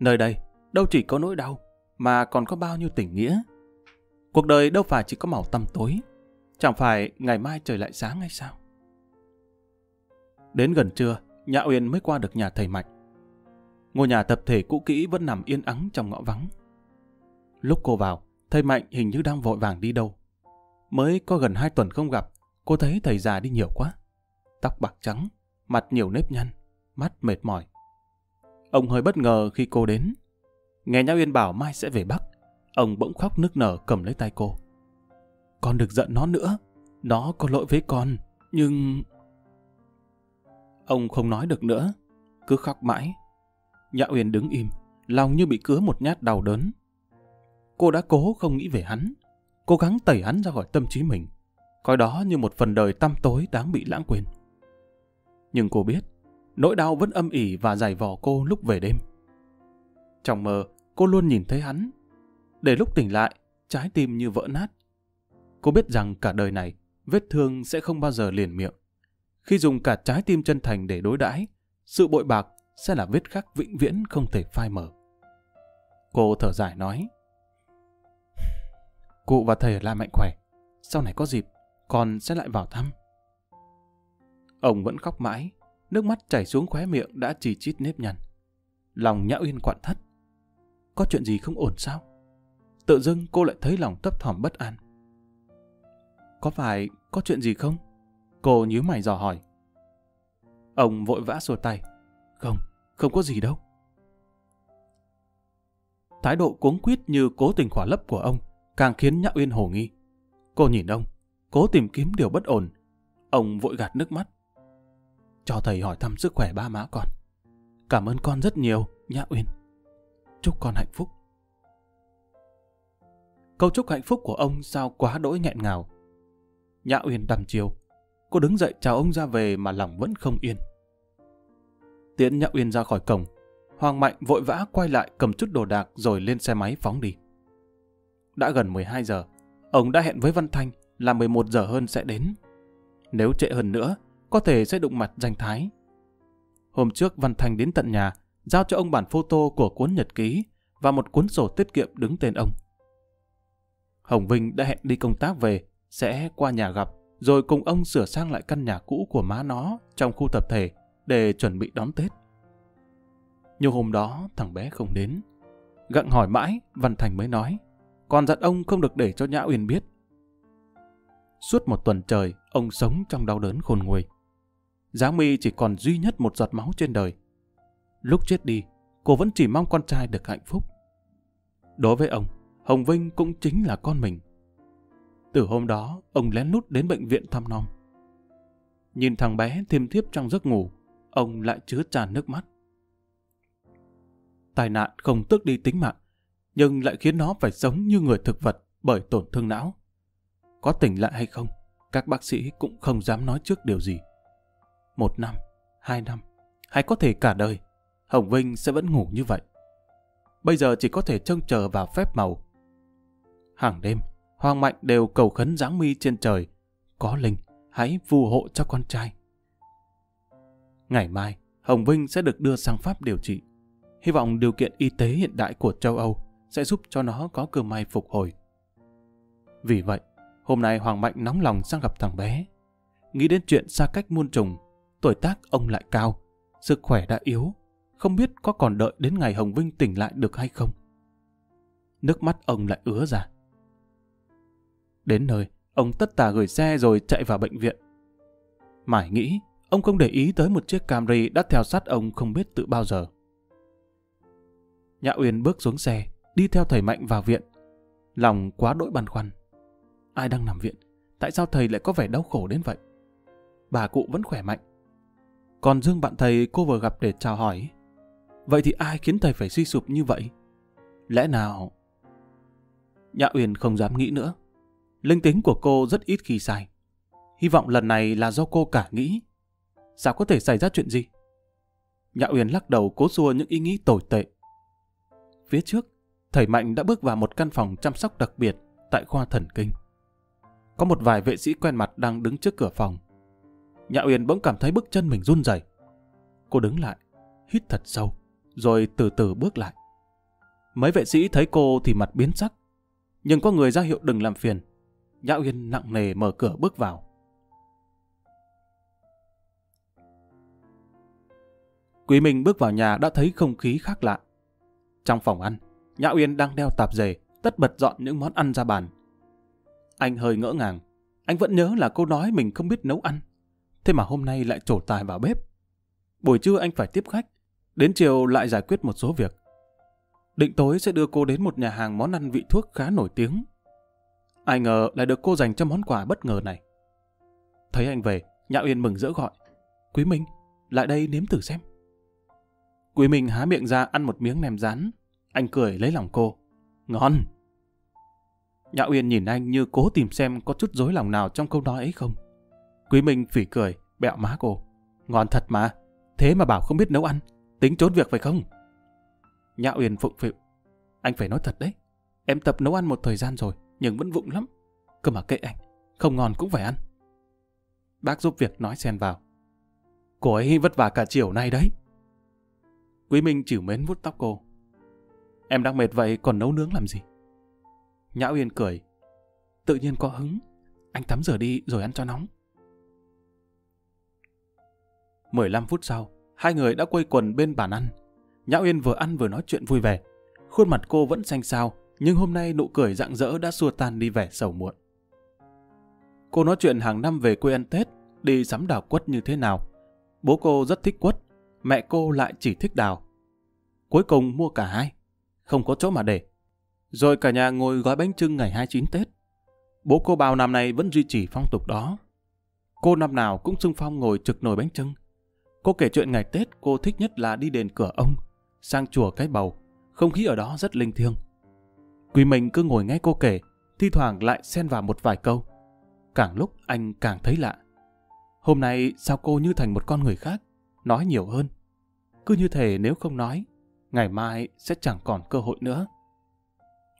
Nơi đây, đâu chỉ có nỗi đau, mà còn có bao nhiêu tình nghĩa. Cuộc đời đâu phải chỉ có màu tăm tối, chẳng phải ngày mai trời lại sáng hay sao? Đến gần trưa, Nhã Uyên mới qua được nhà thầy mạch Ngôi nhà tập thể cũ kỹ vẫn nằm yên ắng trong ngõ vắng. Lúc cô vào, thầy Mạnh hình như đang vội vàng đi đâu. Mới có gần hai tuần không gặp, cô thấy thầy già đi nhiều quá. Tóc bạc trắng, mặt nhiều nếp nhăn, mắt mệt mỏi. Ông hơi bất ngờ khi cô đến. Nghe Nhã Uyên bảo mai sẽ về Bắc. Ông bỗng khóc nức nở cầm lấy tay cô. Con được giận nó nữa. Nó có lỗi với con, nhưng... Ông không nói được nữa, cứ khóc mãi. Nhã Uyên đứng im, lòng như bị cứa một nhát đau đớn. Cô đã cố không nghĩ về hắn, cố gắng tẩy hắn ra khỏi tâm trí mình, coi đó như một phần đời tăm tối đáng bị lãng quên. Nhưng cô biết, nỗi đau vẫn âm ỉ và dày vò cô lúc về đêm. Trong mơ, cô luôn nhìn thấy hắn. Để lúc tỉnh lại, trái tim như vỡ nát. Cô biết rằng cả đời này, vết thương sẽ không bao giờ liền miệng. Khi dùng cả trái tim chân thành để đối đãi, sự bội bạc sẽ là vết khắc vĩnh viễn không thể phai mở. Cô thở dài nói, Cụ và thầy là mạnh khỏe, sau này có dịp, con sẽ lại vào thăm. Ông vẫn khóc mãi, nước mắt chảy xuống khóe miệng đã chỉ chít nếp nhăn. Lòng nhã uyên quặn thắt. Có chuyện gì không ổn sao? Tự dưng cô lại thấy lòng thấp thỏm bất an. Có phải có chuyện gì không? Cô nhíu mày dò hỏi. Ông vội vã xua tay. Không, không có gì đâu. Thái độ cuống quýt như cố tình khỏa lấp của ông càng khiến Nhã Uyên hồ nghi. Cô nhìn ông, cố tìm kiếm điều bất ổn. Ông vội gạt nước mắt. Cho thầy hỏi thăm sức khỏe ba má con. Cảm ơn con rất nhiều, Nhã Uyên. Chúc con hạnh phúc. Câu chúc hạnh phúc của ông sao quá đỗi nghẹn ngào. Nhã Uyên đăm chiều. Cô đứng dậy chào ông ra về mà lòng vẫn không yên. Tiễn Nhã Uyên ra khỏi cổng. Hoàng Mạnh vội vã quay lại cầm chút đồ đạc rồi lên xe máy phóng đi. Đã gần 12 giờ, ông đã hẹn với Văn Thanh là 11 giờ hơn sẽ đến. Nếu trễ hơn nữa, có thể sẽ đụng mặt danh thái. Hôm trước Văn thành đến tận nhà, giao cho ông bản photo của cuốn nhật ký và một cuốn sổ tiết kiệm đứng tên ông. Hồng Vinh đã hẹn đi công tác về, sẽ qua nhà gặp, rồi cùng ông sửa sang lại căn nhà cũ của má nó trong khu tập thể để chuẩn bị đón Tết. Nhưng hôm đó thằng bé không đến. Gặng hỏi mãi, Văn Thành mới nói, còn dặn ông không được để cho Nhã Uyên biết. Suốt một tuần trời, ông sống trong đau đớn khôn nguôi. Giá My chỉ còn duy nhất một giọt máu trên đời. Lúc chết đi, cô vẫn chỉ mong con trai được hạnh phúc. Đối với ông, Hồng Vinh cũng chính là con mình. Từ hôm đó, ông lén lút đến bệnh viện thăm nom. Nhìn thằng bé thiêm thiếp trong giấc ngủ, ông lại chứa tràn nước mắt. Tai nạn không tước đi tính mạng, nhưng lại khiến nó phải sống như người thực vật bởi tổn thương não. Có tỉnh lại hay không, các bác sĩ cũng không dám nói trước điều gì. Một năm, hai năm, hay có thể cả đời, Hồng Vinh sẽ vẫn ngủ như vậy. bây giờ chỉ có thể trông chờ vào phép màu. Hàng đêm, Hoàng Mạnh đều cầu khấn giáng mi trên trời. Có linh, hãy phù hộ cho con trai. Ngày mai, Hồng Vinh sẽ được đưa sang Pháp điều trị. Hy vọng điều kiện y tế hiện đại của châu Âu sẽ giúp cho nó có cơ may phục hồi. Vì vậy, hôm nay Hoàng Mạnh nóng lòng sang gặp thằng bé. Nghĩ đến chuyện xa cách muôn trùng, tuổi tác ông lại cao, sức khỏe đã yếu, không biết có còn đợi đến ngày Hồng Vinh tỉnh lại được hay không. Nước mắt ông lại ứa ra. Đến nơi, ông tất tả gửi xe rồi chạy vào bệnh viện. Mãi nghĩ, ông không để ý tới một chiếc Camry đã theo sát ông không biết từ bao giờ. Nhã Uyên bước xuống xe, đi theo thầy Mạnh vào viện. Lòng quá đỗi băn khoăn. Ai đang nằm viện? Tại sao thầy lại có vẻ đau khổ đến vậy? Bà cụ vẫn khỏe mạnh. Còn Dương bạn thầy cô vừa gặp để chào hỏi. Vậy thì ai khiến thầy phải suy sụp như vậy? Lẽ nào... Nhã uyển không dám nghĩ nữa. Linh tính của cô rất ít khi sai. Hy vọng lần này là do cô cả nghĩ. Sao có thể xảy ra chuyện gì? Nhã uyển lắc đầu cố xua những ý nghĩ tồi tệ. Phía trước, thầy Mạnh đã bước vào một căn phòng chăm sóc đặc biệt tại khoa thần kinh. Có một vài vệ sĩ quen mặt đang đứng trước cửa phòng. Nhã Uyên bỗng cảm thấy bước chân mình run rẩy. Cô đứng lại, hít thật sâu, rồi từ từ bước lại. Mấy vệ sĩ thấy cô thì mặt biến sắc, nhưng có người ra hiệu đừng làm phiền. Nhã Uyên nặng nề mở cửa bước vào. Quý Minh bước vào nhà đã thấy không khí khác lạ. Trong phòng ăn, Nhã Uyên đang đeo tạp dề, tất bật dọn những món ăn ra bàn. Anh hơi ngỡ ngàng. Anh vẫn nhớ là cô nói mình không biết nấu ăn. Thế mà hôm nay lại trổ tài vào bếp. Buổi trưa anh phải tiếp khách. Đến chiều lại giải quyết một số việc. Định tối sẽ đưa cô đến một nhà hàng món ăn vị thuốc khá nổi tiếng. Ai ngờ lại được cô dành cho món quà bất ngờ này. Thấy anh về, Nhã Uyên mừng rỡ gọi. Quý Minh, lại đây nếm thử xem. Quý Minh há miệng ra ăn một miếng nem rán. Anh cười lấy lòng cô. Ngon! Nhã Uyên nhìn anh như cố tìm xem có chút dối lòng nào trong câu nói ấy không. Quý Minh phỉ cười, bẹo má cô. Ngon thật mà, thế mà bảo không biết nấu ăn, tính trốn việc phải không? Nhã Uyên phụng phịu. Anh phải nói thật đấy, em tập nấu ăn một thời gian rồi, nhưng vẫn vụng lắm. Cơ mà kệ anh, không ngon cũng phải ăn. Bác giúp việc nói xen vào. Cô ấy vất vả cả chiều nay đấy. Quý Minh chịu mến vuốt tóc cô. Em đang mệt vậy còn nấu nướng làm gì? Nhã Uyên cười. Tự nhiên có hứng. Anh tắm rửa đi rồi ăn cho nóng. 15 phút sau, hai người đã quây quần bên bàn ăn. Nhã Uyên vừa ăn vừa nói chuyện vui vẻ. Khuôn mặt cô vẫn xanh xao, nhưng hôm nay nụ cười rạng rỡ đã xua tan đi vẻ sầu muộn. Cô nói chuyện hàng năm về quê ăn Tết, đi sắm đào quất như thế nào. Bố cô rất thích quất, mẹ cô lại chỉ thích đào. Cuối cùng mua cả hai, không có chỗ mà để. Rồi cả nhà ngồi gói bánh trưng ngày 29 Tết. Bố cô bao năm nay vẫn duy trì phong tục đó. Cô năm nào cũng xung phong ngồi trực nồi bánh trưng. Cô kể chuyện ngày Tết cô thích nhất là đi đền cửa ông, sang chùa cái bầu. Không khí ở đó rất linh thiêng. Quý mình cứ ngồi nghe cô kể, thi thoảng lại xen vào một vài câu. Càng lúc anh càng thấy lạ. Hôm nay sao cô như thành một con người khác, nói nhiều hơn. Cứ như thể nếu không nói, ngày mai sẽ chẳng còn cơ hội nữa.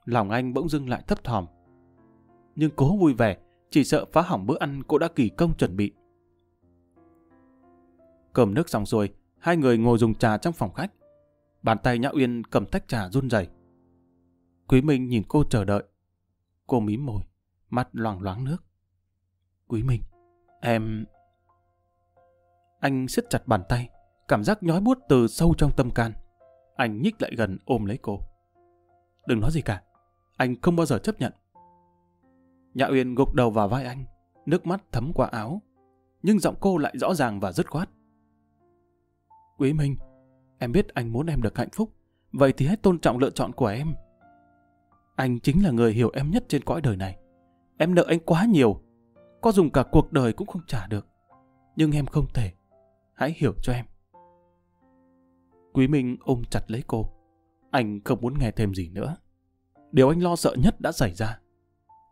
Lòng anh bỗng dưng lại thấp thỏm. Nhưng cố vui vẻ, chỉ sợ phá hỏng bữa ăn cô đã kỳ công chuẩn bị. Cơm nước xong rồi, hai người ngồi dùng trà trong phòng khách. Bàn tay Nhã Uyên cầm tách trà run rẩy. Quý Minh nhìn cô chờ đợi. Cô mím môi, mắt loang loáng nước. Quý Minh, em... Anh siết chặt bàn tay, cảm giác nhói buốt từ sâu trong tâm can. Anh nhích lại gần ôm lấy cô. Đừng nói gì cả, anh không bao giờ chấp nhận. Nhã Uyên gục đầu vào vai anh, nước mắt thấm qua áo, nhưng giọng cô lại rõ ràng và dứt khoát. Quý Minh, em biết anh muốn em được hạnh phúc, vậy thì hãy tôn trọng lựa chọn của em. Anh chính là người hiểu em nhất trên cõi đời này. Em nợ anh quá nhiều, có dùng cả cuộc đời cũng không trả được. Nhưng em không thể. Hãy hiểu cho em. Quý Minh ôm chặt lấy cô. Anh không muốn nghe thêm gì nữa. Điều anh lo sợ nhất đã xảy ra.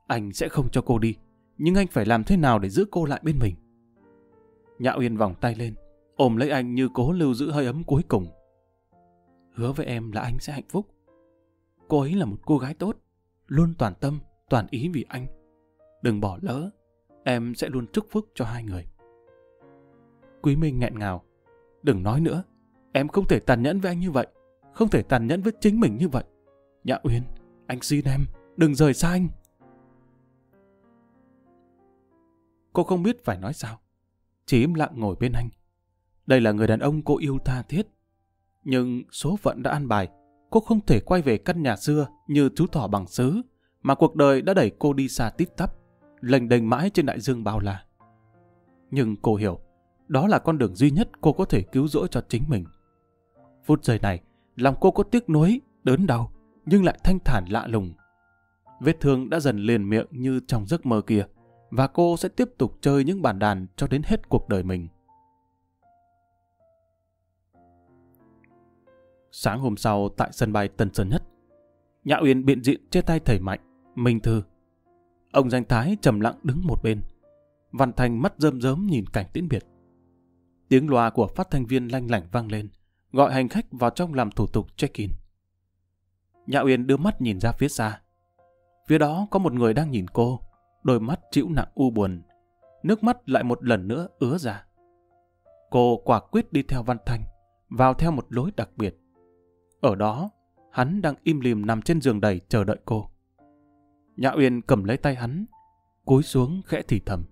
Anh sẽ không cho cô đi, nhưng anh phải làm thế nào để giữ cô lại bên mình. Nhã Uyên vòng tay lên, ôm lấy anh như cố lưu giữ hơi ấm cuối cùng. Hứa với em là anh sẽ hạnh phúc. cô ấy là một cô gái tốt, luôn toàn tâm, toàn ý vì anh. Đừng bỏ lỡ, em sẽ luôn chúc phúc cho hai người. Quý Minh nghẹn ngào. Đừng nói nữa, em không thể tàn nhẫn với anh như vậy, không thể tàn nhẫn với chính mình như vậy. Nhã Uyên, anh xin em, đừng rời xa anh. Cô không biết phải nói sao, chỉ im lặng ngồi bên anh. Đây là người đàn ông cô yêu tha thiết. Nhưng số phận đã an bài, cô không thể quay về căn nhà xưa như chú thỏ bằng sứ, mà cuộc đời đã đẩy cô đi xa tít tắp, lênh đênh mãi trên đại dương bao la. Nhưng cô hiểu, đó là con đường duy nhất cô có thể cứu rỗi cho chính mình. Phút giây này, lòng cô có tiếc nuối, đớn đau, nhưng lại thanh thản lạ lùng. Vết thương đã dần liền miệng như trong giấc mơ kia, và cô sẽ tiếp tục chơi những bản đàn cho đến hết cuộc đời mình. Sáng hôm sau tại sân bay Tân Sơn Nhất, Nhã Uyên biện diện trên tay thầy Mạnh, Minh Thư. Ông danh Thái trầm lặng đứng một bên. Văn Thành mắt rơm rớm nhìn cảnh tiễn biệt. Tiếng loa của phát thanh viên lanh lảnh vang lên, gọi hành khách vào trong làm thủ tục check-in. Nhã Uyên đưa mắt nhìn ra phía xa. Phía đó có một người đang nhìn cô, đôi mắt chịu nặng u buồn. Nước mắt lại một lần nữa ứa ra. Cô quả quyết đi theo Văn Thanh, vào theo một lối đặc biệt. Ở đó, hắn đang im lìm nằm trên giường đầy chờ đợi cô. Nhã Uyên cầm lấy tay hắn, cúi xuống khẽ thì thầm.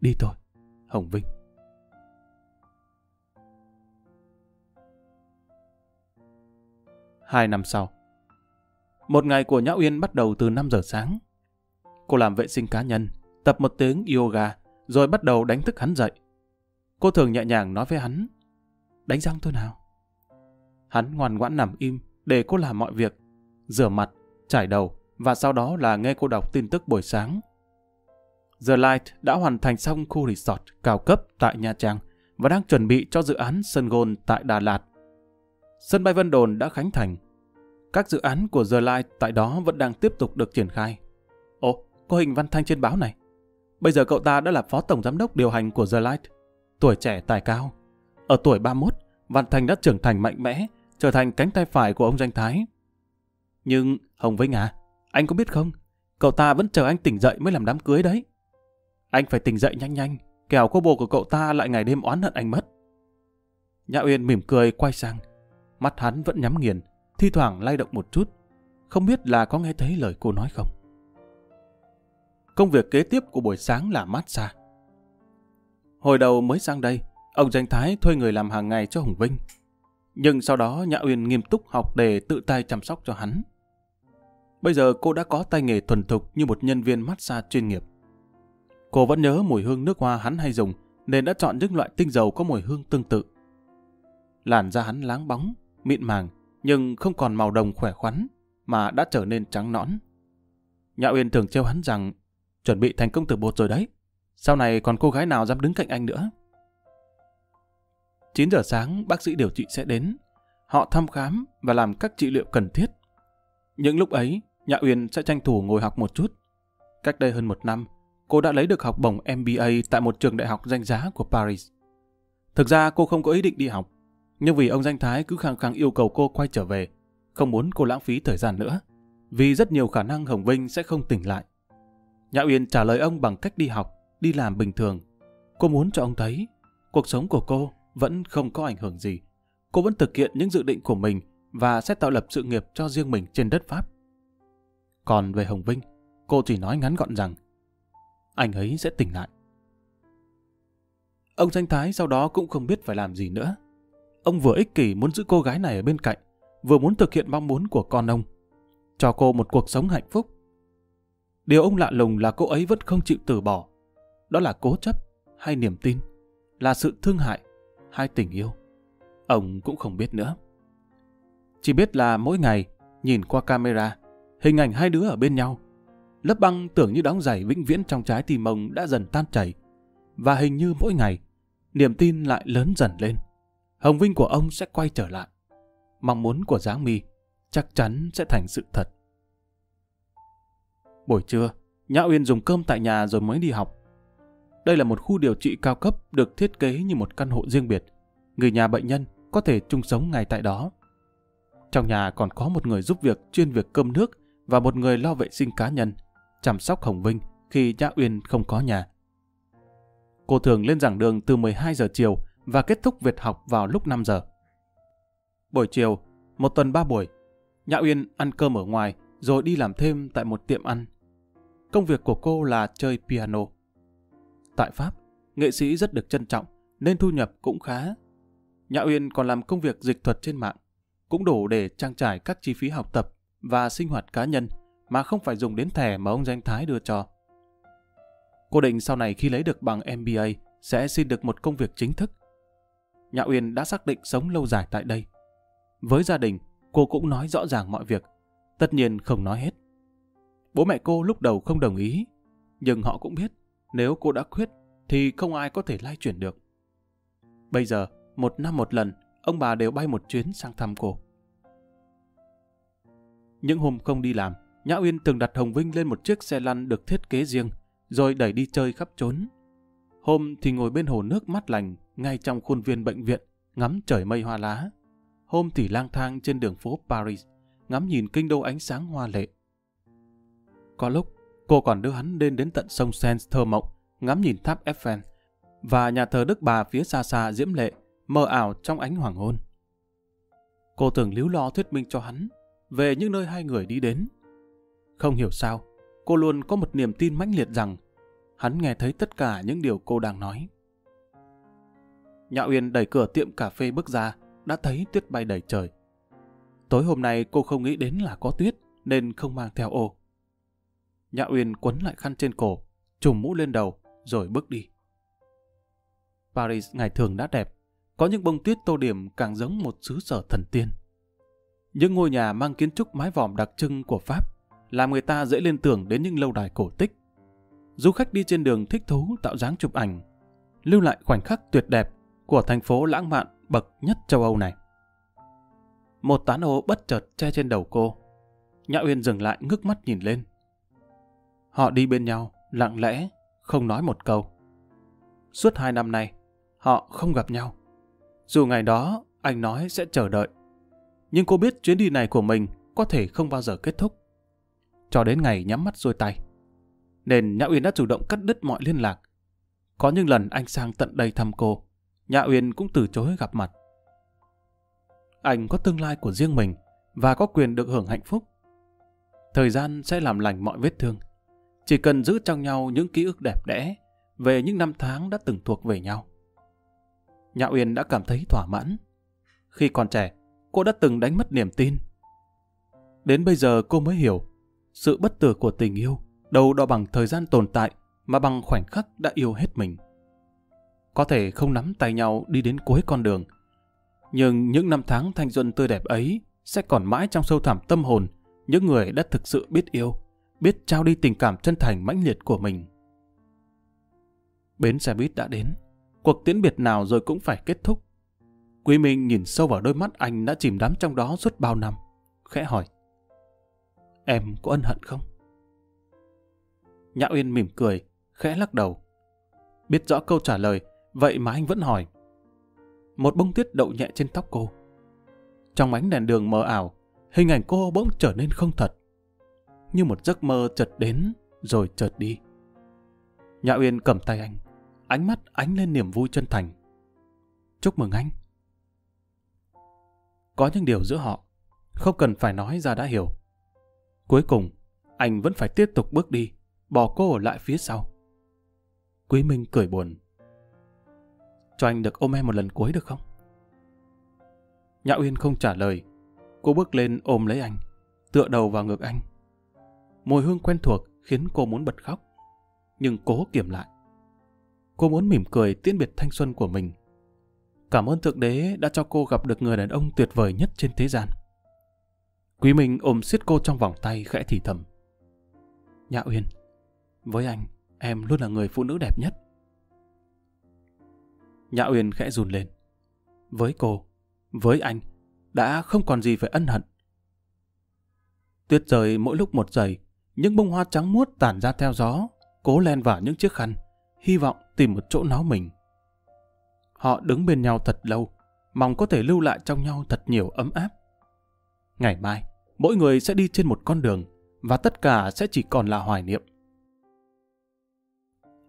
Đi thôi, Hồng Vinh. Hai năm sau, một ngày của Nhã Uyên bắt đầu từ 5 giờ sáng. Cô làm vệ sinh cá nhân, tập một tiếng yoga, rồi bắt đầu đánh thức hắn dậy. Cô thường nhẹ nhàng nói với hắn, đánh răng thôi nào. Hắn ngoan ngoãn nằm im để cô làm mọi việc, rửa mặt, trải đầu và sau đó là nghe cô đọc tin tức buổi sáng. The Light đã hoàn thành xong khu resort cao cấp tại Nha Trang và đang chuẩn bị cho dự án sân gôn tại Đà Lạt. Sân bay Vân Đồn đã khánh thành. Các dự án của The Light tại đó vẫn đang tiếp tục được triển khai. Ồ, có hình văn thanh trên báo này. Bây giờ cậu ta đã là phó tổng giám đốc điều hành của The Light. Tuổi trẻ tài cao. Ở tuổi 31, Văn Thanh đã trưởng thành mạnh mẽ, trở thành cánh tay phải của ông Danh Thái. Nhưng, Hồng Vinh à, anh có biết không, cậu ta vẫn chờ anh tỉnh dậy mới làm đám cưới đấy. Anh phải tỉnh dậy nhanh nhanh, kẻo cô bồ của cậu ta lại ngày đêm oán hận anh mất. Nhã Uyên mỉm cười quay sang. Mắt hắn vẫn nhắm nghiền, thi thoảng lay động một chút. Không biết là có nghe thấy lời cô nói không? Công việc kế tiếp của buổi sáng là massage. Hồi đầu mới sang đây, ông Danh Thái thuê người làm hàng ngày cho Hồng Vinh. Nhưng sau đó Nhã Uyên nghiêm túc học để tự tay chăm sóc cho hắn. Bây giờ cô đã có tay nghề thuần thục như một nhân viên massage chuyên nghiệp. Cô vẫn nhớ mùi hương nước hoa hắn hay dùng nên đã chọn những loại tinh dầu có mùi hương tương tự. Làn da hắn láng bóng, mịn màng nhưng không còn màu đồng khỏe khoắn mà đã trở nên trắng nõn. Nhã Uyên thường trêu hắn rằng chuẩn bị thành công từ bột rồi đấy. Sau này còn cô gái nào dám đứng cạnh anh nữa. 9 giờ sáng bác sĩ điều trị sẽ đến. Họ thăm khám và làm các trị liệu cần thiết. Những lúc ấy, Nhã Uyên sẽ tranh thủ ngồi học một chút. Cách đây hơn một năm, cô đã lấy được học bổng MBA tại một trường đại học danh giá của Paris. Thực ra cô không có ý định đi học, nhưng vì ông Danh Thái cứ khăng khăng yêu cầu cô quay trở về, không muốn cô lãng phí thời gian nữa, vì rất nhiều khả năng Hồng Vinh sẽ không tỉnh lại. Nhã Uyên trả lời ông bằng cách đi học, đi làm bình thường. Cô muốn cho ông thấy, cuộc sống của cô vẫn không có ảnh hưởng gì. Cô vẫn thực hiện những dự định của mình và sẽ tạo lập sự nghiệp cho riêng mình trên đất Pháp. Còn về Hồng Vinh, cô chỉ nói ngắn gọn rằng anh ấy sẽ tỉnh lại. Ông Danh Thái sau đó cũng không biết phải làm gì nữa. Ông vừa ích kỷ muốn giữ cô gái này ở bên cạnh, vừa muốn thực hiện mong muốn của con ông, cho cô một cuộc sống hạnh phúc. Điều ông lạ lùng là cô ấy vẫn không chịu từ bỏ. Đó là cố chấp hay niềm tin, là sự thương hại hay tình yêu. Ông cũng không biết nữa. Chỉ biết là mỗi ngày, nhìn qua camera, hình ảnh hai đứa ở bên nhau. Lớp băng tưởng như đóng giày vĩnh viễn trong trái tim ông đã dần tan chảy. Và hình như mỗi ngày, niềm tin lại lớn dần lên. Hồng vinh của ông sẽ quay trở lại. Mong muốn của Giáng My chắc chắn sẽ thành sự thật. Buổi trưa, Nhã Uyên dùng cơm tại nhà rồi mới đi học. Đây là một khu điều trị cao cấp được thiết kế như một căn hộ riêng biệt. Người nhà bệnh nhân có thể chung sống ngay tại đó. Trong nhà còn có một người giúp việc chuyên việc cơm nước và một người lo vệ sinh cá nhân, chăm sóc Hồng Vinh khi Nhã Uyên không có nhà. Cô thường lên giảng đường từ 12 giờ chiều và kết thúc việc học vào lúc 5 giờ. Buổi chiều, một tuần ba buổi, Nhã Uyên ăn cơm ở ngoài rồi đi làm thêm tại một tiệm ăn. Công việc của cô là chơi piano. Tại Pháp, nghệ sĩ rất được trân trọng nên thu nhập cũng khá. Nhã Uyên còn làm công việc dịch thuật trên mạng, cũng đủ để trang trải các chi phí học tập và sinh hoạt cá nhân mà không phải dùng đến thẻ mà ông danh Thái đưa cho. Cô định sau này khi lấy được bằng MBA sẽ xin được một công việc chính thức. Nhã Uyên đã xác định sống lâu dài tại đây. Với gia đình, cô cũng nói rõ ràng mọi việc. Tất nhiên không nói hết. Bố mẹ cô lúc đầu không đồng ý, nhưng họ cũng biết nếu cô đã quyết thì không ai có thể lay chuyển được. Bây giờ, một năm một lần, ông bà đều bay một chuyến sang thăm cô. Những hôm không đi làm, Nhã Uyên từng đặt Hồng Vinh lên một chiếc xe lăn được thiết kế riêng, rồi đẩy đi chơi khắp trốn. Hôm thì ngồi bên hồ nước mát lành, ngay trong khuôn viên bệnh viện, ngắm trời mây hoa lá. Hôm thì lang thang trên đường phố Paris, ngắm nhìn kinh đô ánh sáng hoa lệ. Có lúc, cô còn đưa hắn lên đến tận sông Sen, thơ mộng, ngắm nhìn tháp Eiffel và nhà thờ Đức Bà phía xa xa diễm lệ, mờ ảo trong ánh hoàng hôn. Cô thường líu lo thuyết minh cho hắn về những nơi hai người đi đến. Không hiểu sao, cô luôn có một niềm tin mãnh liệt rằng hắn nghe thấy tất cả những điều cô đang nói. Nhã Uyên đẩy cửa tiệm cà phê bước ra, đã thấy tuyết bay đầy trời. Tối hôm nay cô không nghĩ đến là có tuyết, nên không mang theo ô. Nhã Uyên quấn lại khăn trên cổ, trùm mũ lên đầu, rồi bước đi. Paris ngày thường đã đẹp, có những bông tuyết tô điểm càng giống một xứ sở thần tiên. Những ngôi nhà mang kiến trúc mái vòm đặc trưng của Pháp làm người ta dễ liên tưởng đến những lâu đài cổ tích. Du khách đi trên đường thích thú tạo dáng chụp ảnh, lưu lại khoảnh khắc tuyệt đẹp của thành phố lãng mạn bậc nhất châu Âu này. Một tán ô bất chợt che trên đầu cô. Nhã Uyên dừng lại ngước mắt nhìn lên. Họ đi bên nhau, lặng lẽ, không nói một câu. Suốt hai năm nay, họ không gặp nhau. Dù ngày đó anh nói sẽ chờ đợi, nhưng cô biết chuyến đi này của mình có thể không bao giờ kết thúc. Cho đến ngày nhắm mắt xuôi tay. Nên Nhã Uyên đã chủ động cắt đứt mọi liên lạc. Có những lần anh sang tận đây thăm cô, Nhã Uyên cũng từ chối gặp mặt. Anh có tương lai của riêng mình và có quyền được hưởng hạnh phúc. Thời gian sẽ làm lành mọi vết thương. Chỉ cần giữ trong nhau những ký ức đẹp đẽ về những năm tháng đã từng thuộc về nhau. Nhã Uyên đã cảm thấy thỏa mãn. Khi còn trẻ, cô đã từng đánh mất niềm tin. Đến bây giờ cô mới hiểu, sự bất tử của tình yêu đâu đo bằng thời gian tồn tại mà bằng khoảnh khắc đã yêu hết mình. Có thể không nắm tay nhau đi đến cuối con đường, nhưng những năm tháng thanh xuân tươi đẹp ấy sẽ còn mãi trong sâu thẳm tâm hồn những người đã thực sự biết yêu, biết trao đi tình cảm chân thành mãnh liệt của mình. Bến xe buýt đã đến, cuộc tiễn biệt nào rồi cũng phải kết thúc. Quý Minh nhìn sâu vào đôi mắt anh đã chìm đắm trong đó suốt bao năm, khẽ hỏi. Em có ân hận không? Nhã Uyên mỉm cười, khẽ lắc đầu. Biết rõ câu trả lời, vậy mà anh vẫn hỏi. Một bông tuyết đậu nhẹ trên tóc cô. Trong ánh đèn đường mờ ảo, hình ảnh cô bỗng trở nên không thật. Như một giấc mơ chợt đến, rồi chợt đi. Nhã Uyên cầm tay anh, ánh mắt ánh lên niềm vui chân thành. Chúc mừng anh. Có những điều giữa họ, không cần phải nói ra đã hiểu. Cuối cùng, anh vẫn phải tiếp tục bước đi, bỏ cô ở lại phía sau. Quý Minh cười buồn. Cho anh được ôm em một lần cuối được không? Nhã Uyên không trả lời. Cô bước lên ôm lấy anh, tựa đầu vào ngực anh. Mùi hương quen thuộc khiến cô muốn bật khóc, nhưng cố kiểm lại. Cô muốn mỉm cười tiễn biệt thanh xuân của mình. Cảm ơn Thượng Đế đã cho cô gặp được người đàn ông tuyệt vời nhất trên thế gian. Quý Minh ôm siết cô trong vòng tay khẽ thì thầm. Nhã Uyên, với anh, em luôn là người phụ nữ đẹp nhất. Nhã Uyên khẽ run lên. Với cô, với anh, đã không còn gì phải ân hận. Tuyết rơi mỗi lúc một giây, những bông hoa trắng muốt tản ra theo gió, cố len vào những chiếc khăn, hy vọng tìm một chỗ náo mình. Họ đứng bên nhau thật lâu, mong có thể lưu lại trong nhau thật nhiều ấm áp. Ngày mai, mỗi người sẽ đi trên một con đường và tất cả sẽ chỉ còn là hoài niệm.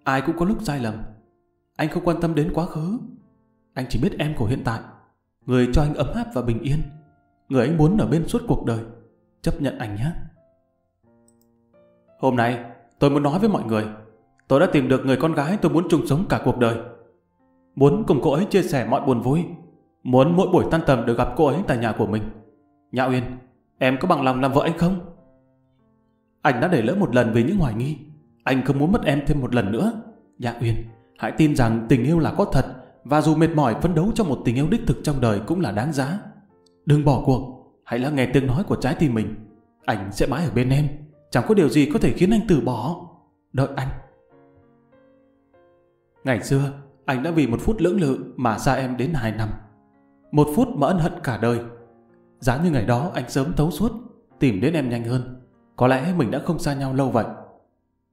Ai cũng có lúc sai lầm. Anh không quan tâm đến quá khứ. Anh chỉ biết em của hiện tại. Người cho anh ấm áp và bình yên. Người anh muốn ở bên suốt cuộc đời. Chấp nhận anh nhé. Hôm nay, tôi muốn nói với mọi người. Tôi đã tìm được người con gái tôi muốn chung sống cả cuộc đời. Muốn cùng cô ấy chia sẻ mọi buồn vui. Muốn mỗi buổi tan tầm được gặp cô ấy tại nhà của mình. Nhã Uyên, em có bằng lòng làm vợ anh không? Anh đã để lỡ một lần vì những hoài nghi. Anh không muốn mất em thêm một lần nữa. Nhã Uyên, hãy tin rằng tình yêu là có thật và dù mệt mỏi phấn đấu cho một tình yêu đích thực trong đời cũng là đáng giá. Đừng bỏ cuộc, hãy lắng nghe tiếng nói của trái tim mình. Anh sẽ mãi ở bên em, chẳng có điều gì có thể khiến anh từ bỏ. Đợi anh. Ngày xưa, anh đã vì một phút lưỡng lự mà xa em đến hai năm. Một phút mà ân hận cả đời. Giá như ngày đó anh sớm thấu suốt, tìm đến em nhanh hơn. Có lẽ mình đã không xa nhau lâu vậy.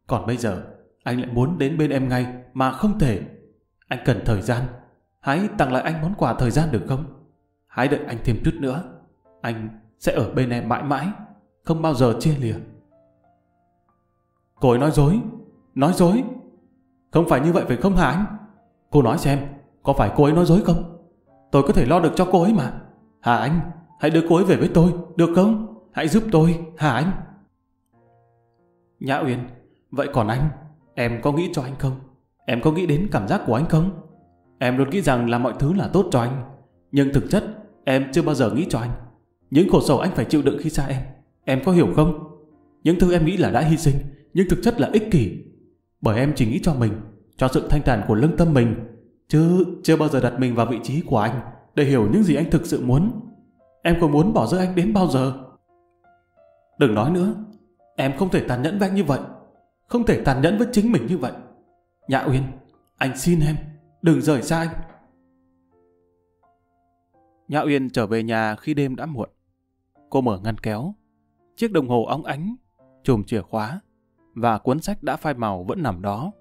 Còn bây giờ, anh lại muốn đến bên em ngay mà không thể. Anh cần thời gian. Hãy tặng lại anh món quà thời gian được không? Hãy đợi anh thêm chút nữa. Anh sẽ ở bên em mãi mãi, không bao giờ chia lìa. Cô ấy nói dối, nói dối. Không phải như vậy phải không hả anh? Cô nói xem, có phải cô ấy nói dối không? Tôi có thể lo được cho cô ấy mà. Hả anh? Hãy đưa cô ấy về với tôi, được không? Hãy giúp tôi, hả anh? Nhã Uyên, vậy còn anh, em có nghĩ cho anh không? Em có nghĩ đến cảm giác của anh không? Em luôn nghĩ rằng là mọi thứ là tốt cho anh. Nhưng thực chất, em chưa bao giờ nghĩ cho anh. Những khổ sở anh phải chịu đựng khi xa em. Em có hiểu không? Những thứ em nghĩ là đã hy sinh, nhưng thực chất là ích kỷ. Bởi em chỉ nghĩ cho mình, cho sự thanh thản của lương tâm mình, chứ chưa bao giờ đặt mình vào vị trí của anh để hiểu những gì anh thực sự muốn. Em có muốn bỏ rơi anh đến bao giờ? Đừng nói nữa, em không thể tàn nhẫn với anh như vậy, không thể tàn nhẫn với chính mình như vậy. Nhã Uyên, anh xin em, đừng rời xa anh. Nhã Uyên trở về nhà khi đêm đã muộn. Cô mở ngăn kéo, chiếc đồng hồ óng ánh, chùm chìa khóa và cuốn sách đã phai màu vẫn nằm đó.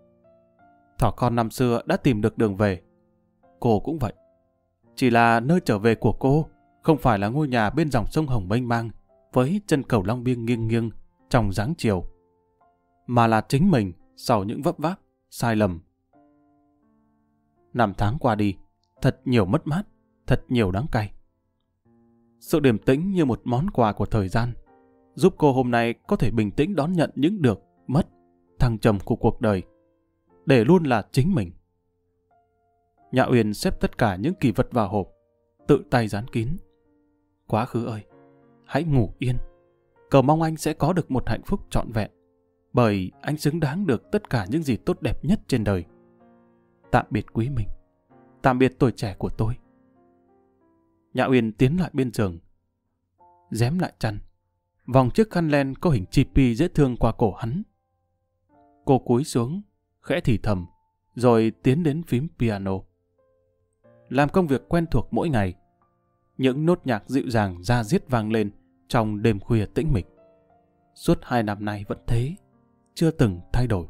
Thỏ con năm xưa đã tìm được đường về. Cô cũng vậy. Chỉ là nơi trở về của cô không phải là ngôi nhà bên dòng sông Hồng mênh mang với chân cầu long biên nghiêng nghiêng trong dáng chiều, mà là chính mình sau những vấp váp, sai lầm. Năm tháng qua đi, thật nhiều mất mát, thật nhiều đắng cay. Sự điềm tĩnh như một món quà của thời gian, giúp cô hôm nay có thể bình tĩnh đón nhận những được, mất, thăng trầm của cuộc đời, để luôn là chính mình. Nhã Uyên xếp tất cả những kỳ vật vào hộp, tự tay dán kín. Quá khứ ơi, hãy ngủ yên. Cầu mong anh sẽ có được một hạnh phúc trọn vẹn, bởi anh xứng đáng được tất cả những gì tốt đẹp nhất trên đời. Tạm biệt quý mình, tạm biệt tuổi trẻ của tôi. Nhã Uyên tiến lại bên giường, dém lại chăn, vòng chiếc khăn len có hình chibi dễ thương qua cổ hắn. Cô cúi xuống, khẽ thì thầm, rồi tiến đến phím piano. Làm công việc quen thuộc mỗi ngày, những nốt nhạc dịu dàng ra diết vang lên trong đêm khuya tĩnh mịch. Suốt hai năm nay vẫn thế, chưa từng thay đổi.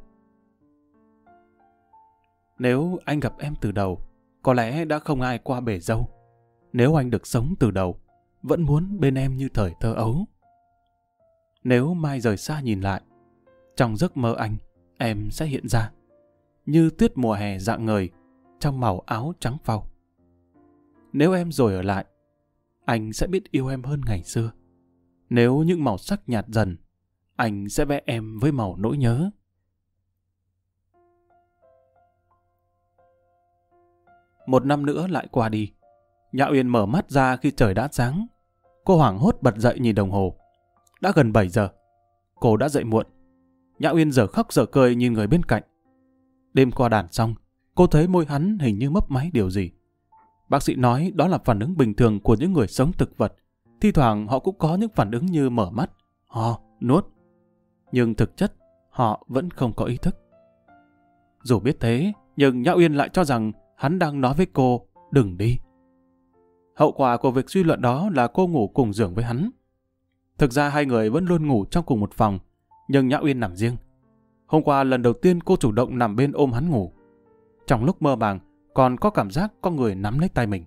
Nếu anh gặp em từ đầu, có lẽ đã không ai qua bể dâu. Nếu anh được sống từ đầu, vẫn muốn bên em như thời thơ ấu. Nếu mai rời xa nhìn lại, trong giấc mơ anh, em sẽ hiện ra, như tuyết mùa hè dạng ngời, trong màu áo trắng phau. Nếu em rồi ở lại, anh sẽ biết yêu em hơn ngày xưa. Nếu những màu sắc nhạt dần, anh sẽ vẽ em với màu nỗi nhớ. Một năm nữa lại qua đi. Nhã Uyên mở mắt ra khi trời đã sáng. Cô hoảng hốt bật dậy nhìn đồng hồ. Đã gần 7 giờ. Cô đã dậy muộn. Nhã Uyên giờ khóc giờ cười nhìn người bên cạnh. Đêm qua đàn xong, cô thấy môi hắn hình như mấp máy điều gì. Bác sĩ nói đó là phản ứng bình thường của những người sống thực vật. Thi thoảng họ cũng có những phản ứng như mở mắt, ho, nuốt. Nhưng thực chất, họ vẫn không có ý thức. Dù biết thế, nhưng Nhã Uyên lại cho rằng hắn đang nói với cô, đừng đi. Hậu quả của việc suy luận đó là cô ngủ cùng giường với hắn. Thực ra hai người vẫn luôn ngủ trong cùng một phòng, nhưng Nhã Uyên nằm riêng. Hôm qua lần đầu tiên cô chủ động nằm bên ôm hắn ngủ. Trong lúc mơ màng, còn có cảm giác có người nắm lấy tay mình.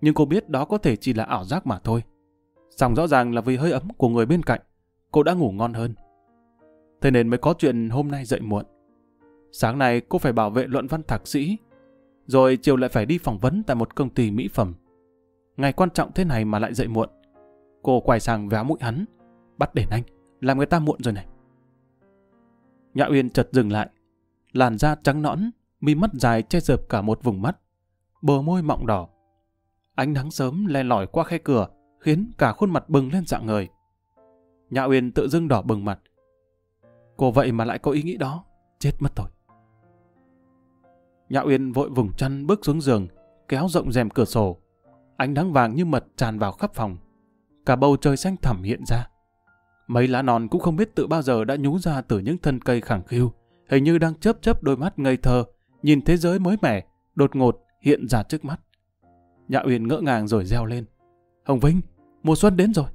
Nhưng cô biết đó có thể chỉ là ảo giác mà thôi. Xong rõ ràng là vì hơi ấm của người bên cạnh, cô đã ngủ ngon hơn. Thế nên mới có chuyện hôm nay dậy muộn. Sáng nay cô phải bảo vệ luận văn thạc sĩ, rồi chiều lại phải đi phỏng vấn tại một công ty mỹ phẩm. Ngày quan trọng thế này mà lại dậy muộn. Cô quay sang véo mũi hắn, bắt đền anh, làm người ta muộn rồi này. Nhã Uyên chợt dừng lại, làn da trắng nõn, mi mắt dài che dợp cả một vùng mắt, bờ môi mọng đỏ. Ánh nắng sớm le lỏi qua khe cửa, khiến cả khuôn mặt bừng lên dạng người. Nhã Uyên tự dưng đỏ bừng mặt. Cô vậy mà lại có ý nghĩ đó, chết mất rồi. Nhã Uyên vội vùng chăn bước xuống giường, kéo rộng rèm cửa sổ. Ánh nắng vàng như mật tràn vào khắp phòng. Cả bầu trời xanh thẳm hiện ra. Mấy lá non cũng không biết tự bao giờ đã nhú ra từ những thân cây khẳng khiu, hình như đang chớp chớp đôi mắt ngây thơ, nhìn thế giới mới mẻ, đột ngột hiện ra trước mắt. Nhã Uyên ngỡ ngàng rồi reo lên. Hồng Vinh, mùa xuân đến rồi.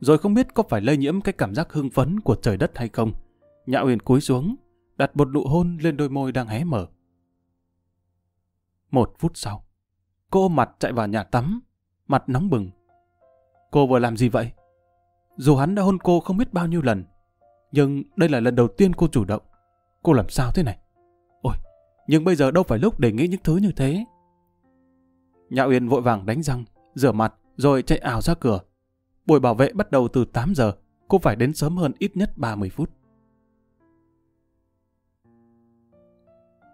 Rồi không biết có phải lây nhiễm cái cảm giác hưng phấn của trời đất hay không. Nhã Uyên cúi xuống, đặt một nụ hôn lên đôi môi đang hé mở. Một phút sau, cô mặt chạy vào nhà tắm, mặt nóng bừng. Cô vừa làm gì vậy? Dù hắn đã hôn cô không biết bao nhiêu lần, nhưng đây là lần đầu tiên cô chủ động. Cô làm sao thế này? Ôi, nhưng bây giờ đâu phải lúc để nghĩ những thứ như thế. Nhã Uyên vội vàng đánh răng, rửa mặt, rồi chạy ảo ra cửa. Buổi bảo vệ bắt đầu từ 8 giờ, cô phải đến sớm hơn ít nhất 30 phút.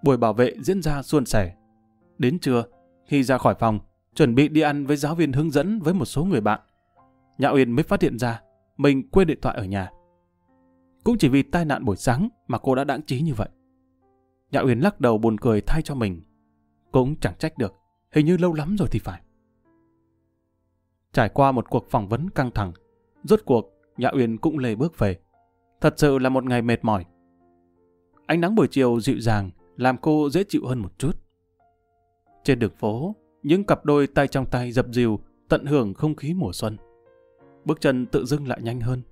Buổi bảo vệ diễn ra suôn sẻ. Đến trưa, khi ra khỏi phòng, chuẩn bị đi ăn với giáo viên hướng dẫn với một số người bạn, Nhã Uyên mới phát hiện ra mình quên điện thoại ở nhà. Cũng chỉ vì tai nạn buổi sáng mà cô đã đáng trí như vậy. Nhã Uyên lắc đầu buồn cười thay cho mình. Cũng chẳng trách được, hình như lâu lắm rồi thì phải. Trải qua một cuộc phỏng vấn căng thẳng, rốt cuộc Nhã Uyên cũng lề bước về. Thật sự là một ngày mệt mỏi. Ánh nắng buổi chiều dịu dàng làm cô dễ chịu hơn một chút. Trên đường phố, những cặp đôi tay trong tay dập dìu tận hưởng không khí mùa xuân. Bước chân tự dưng lại nhanh hơn.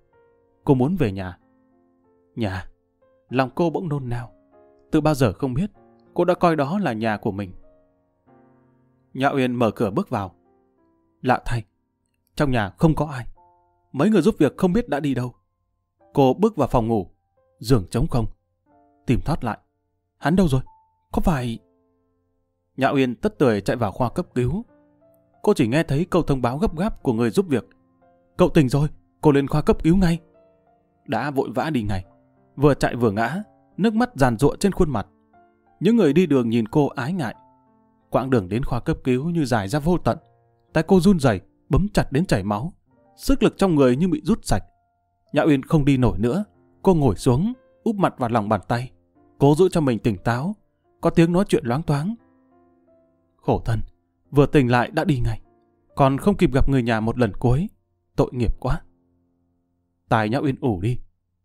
Cô muốn về nhà. Nhà. Lòng cô bỗng nôn nao. Từ bao giờ không biết, cô đã coi đó là nhà của mình. Nhã Uyên mở cửa bước vào. Lạ thay, trong nhà không có ai. Mấy người giúp việc không biết đã đi đâu. Cô bước vào phòng ngủ, giường trống không. Tìm thoát lại. Hắn đâu rồi? Có phải... Nhã Uyên tất tưởi chạy vào khoa cấp cứu. Cô chỉ nghe thấy câu thông báo gấp gáp của người giúp việc. Cậu tỉnh rồi, cô lên khoa cấp cứu ngay. Đã vội vã đi ngay. Vừa chạy vừa ngã, nước mắt giàn ruộng trên khuôn mặt. Những người đi đường nhìn cô ái ngại. Quãng đường đến khoa cấp cứu như dài ra vô tận. Tay cô run rẩy, bấm chặt đến chảy máu. Sức lực trong người như bị rút sạch. Nhã Uyên không đi nổi nữa. Cô ngồi xuống, úp mặt vào lòng bàn tay. Cố giữ cho mình tỉnh táo. Có tiếng nói chuyện loáng toáng. Khổ thân, vừa tỉnh lại đã đi ngay. Còn không kịp gặp người nhà một lần cuối. Tội nghiệp quá. Tài Nhã Uyên ủ đi.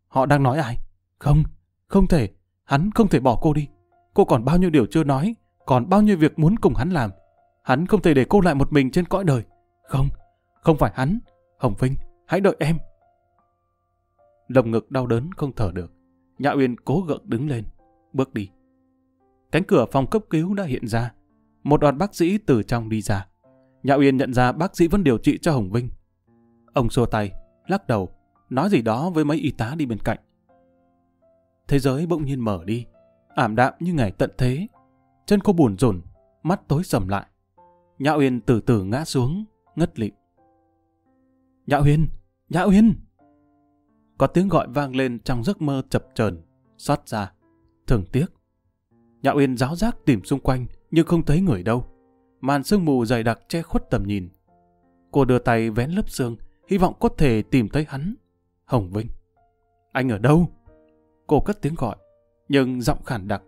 Họ đang nói ai? Không, không thể. Hắn không thể bỏ cô đi. Cô còn bao nhiêu điều chưa nói, còn bao nhiêu việc muốn cùng hắn làm. Hắn không thể để cô lại một mình trên cõi đời. Không, không phải hắn. Hồng Vinh, hãy đợi em. Lồng ngực đau đớn không thở được. Nhã Uyên cố gượng đứng lên, bước đi. Cánh cửa phòng cấp cứu đã hiện ra. Một đoàn bác sĩ từ trong đi ra. Nhã Uyên nhận ra bác sĩ vẫn điều trị cho Hồng Vinh. Ông xua tay, lắc đầu, nói gì đó với mấy y tá đi bên cạnh. Thế giới bỗng nhiên mở đi, ảm đạm như ngày tận thế. Chân cô buồn rồn, mắt tối sầm lại. Nhã Uyên từ từ ngã xuống, ngất lịm. Nhã Uyên! Nhã Uyên! Có tiếng gọi vang lên trong giấc mơ chập chờn, xót ra, thường tiếc. Nhã Uyên giáo giác tìm xung quanh nhưng không thấy người đâu. Màn sương mù dày đặc che khuất tầm nhìn. Cô đưa tay vén lớp sương, hy vọng có thể tìm thấy hắn. Hồng Vinh. Anh ở đâu? Cô cất tiếng gọi, nhưng giọng khản đặc.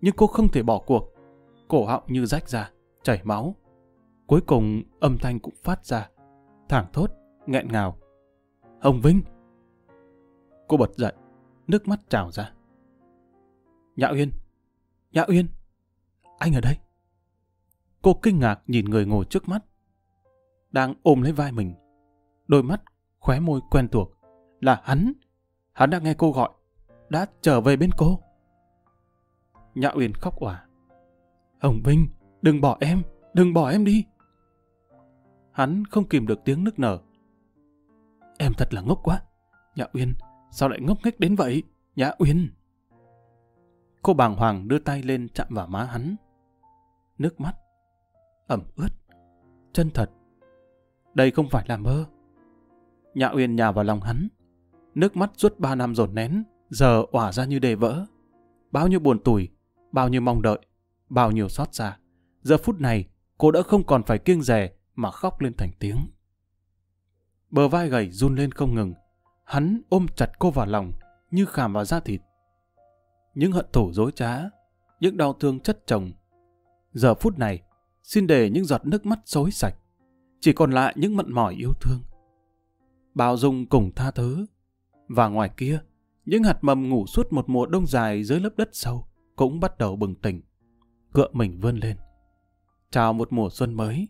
Nhưng cô không thể bỏ cuộc. Cổ họng như rách ra, chảy máu. Cuối cùng âm thanh cũng phát ra. Thẳng thốt, nghẹn ngào. Hồng Vinh! Cô bật dậy, nước mắt trào ra. Nhã Uyên! Nhã Uyên! Anh ở đây! Cô kinh ngạc nhìn người ngồi trước mắt. Đang ôm lấy vai mình. Đôi mắt, khóe môi quen thuộc. Là hắn! Hắn đã nghe cô gọi đã trở về bên cô. Nhã Uyên khóc òa. Hồng Vinh, đừng bỏ em, đừng bỏ em đi. Hắn không kìm được tiếng nức nở. Em thật là ngốc quá. Nhã Uyên, sao lại ngốc nghếch đến vậy? Nhã Uyên. Cô bàng hoàng đưa tay lên chạm vào má hắn. Nước mắt. Ẩm ướt. Chân thật. Đây không phải là mơ. Nhã Uyên nhào vào lòng hắn. Nước mắt suốt ba năm dồn nén, giờ òa ra như đề vỡ. Bao nhiêu buồn tủi, bao nhiêu mong đợi, bao nhiêu xót xa. Giờ phút này, cô đã không còn phải kiêng rè mà khóc lên thành tiếng. Bờ vai gầy run lên không ngừng. Hắn ôm chặt cô vào lòng, như khảm vào da thịt. Những hận thù dối trá, những đau thương chất chồng. Giờ phút này, xin để những giọt nước mắt xối sạch. Chỉ còn lại những mặn mỏi yêu thương. Bao dung cùng tha thứ. Và ngoài kia, những hạt mầm ngủ suốt một mùa đông dài dưới lớp đất sâu cũng bắt đầu bừng tỉnh, cựa mình vươn lên. Chào một mùa xuân mới,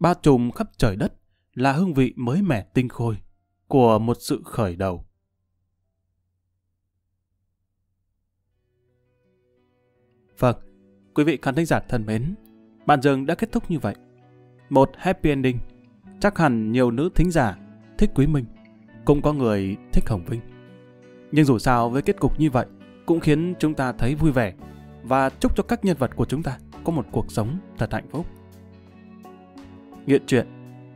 ba trùm khắp trời đất là hương vị mới mẻ tinh khôi của một sự khởi đầu. Vâng, quý vị khán thính giả thân mến, bạn Dương đã kết thúc như vậy. Một happy ending, chắc hẳn nhiều nữ thính giả thích Quý Minh, cũng có người thích Hồng Vinh. Nhưng dù sao với kết cục như vậy, cũng khiến chúng ta thấy vui vẻ và chúc cho các nhân vật của chúng ta có một cuộc sống thật hạnh phúc. Nghiện truyện,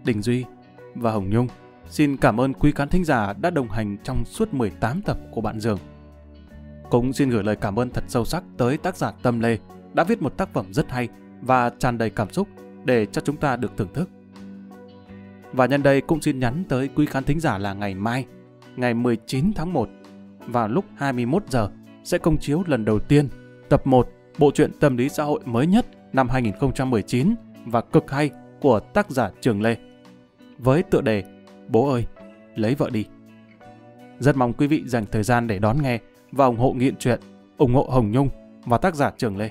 Đình Duy và Hồng Nhung xin cảm ơn quý khán thính giả đã đồng hành trong suốt 18 tập của bạn Dường. Cũng xin gửi lời cảm ơn thật sâu sắc tới tác giả Tâm Lê đã viết một tác phẩm rất hay và tràn đầy cảm xúc để cho chúng ta được thưởng thức. Và nhân đây cũng xin nhắn tới quý khán thính giả là ngày mai, ngày 19 tháng 1, vào lúc 21 giờ sẽ công chiếu lần đầu tiên tập 1 bộ truyện tâm lý xã hội mới nhất năm 2019 và cực hay của tác giả Trường Lê. Với tựa đề Bố ơi, lấy vợ đi. Rất mong quý vị dành thời gian để đón nghe và ủng hộ nghiện truyện, ủng hộ Hồng Nhung và tác giả Trường Lê.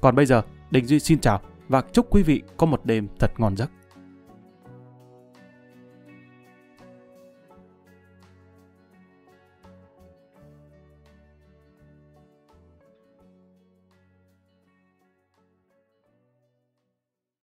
Còn bây giờ, Đình Duy xin chào và chúc quý vị có một đêm thật ngon giấc.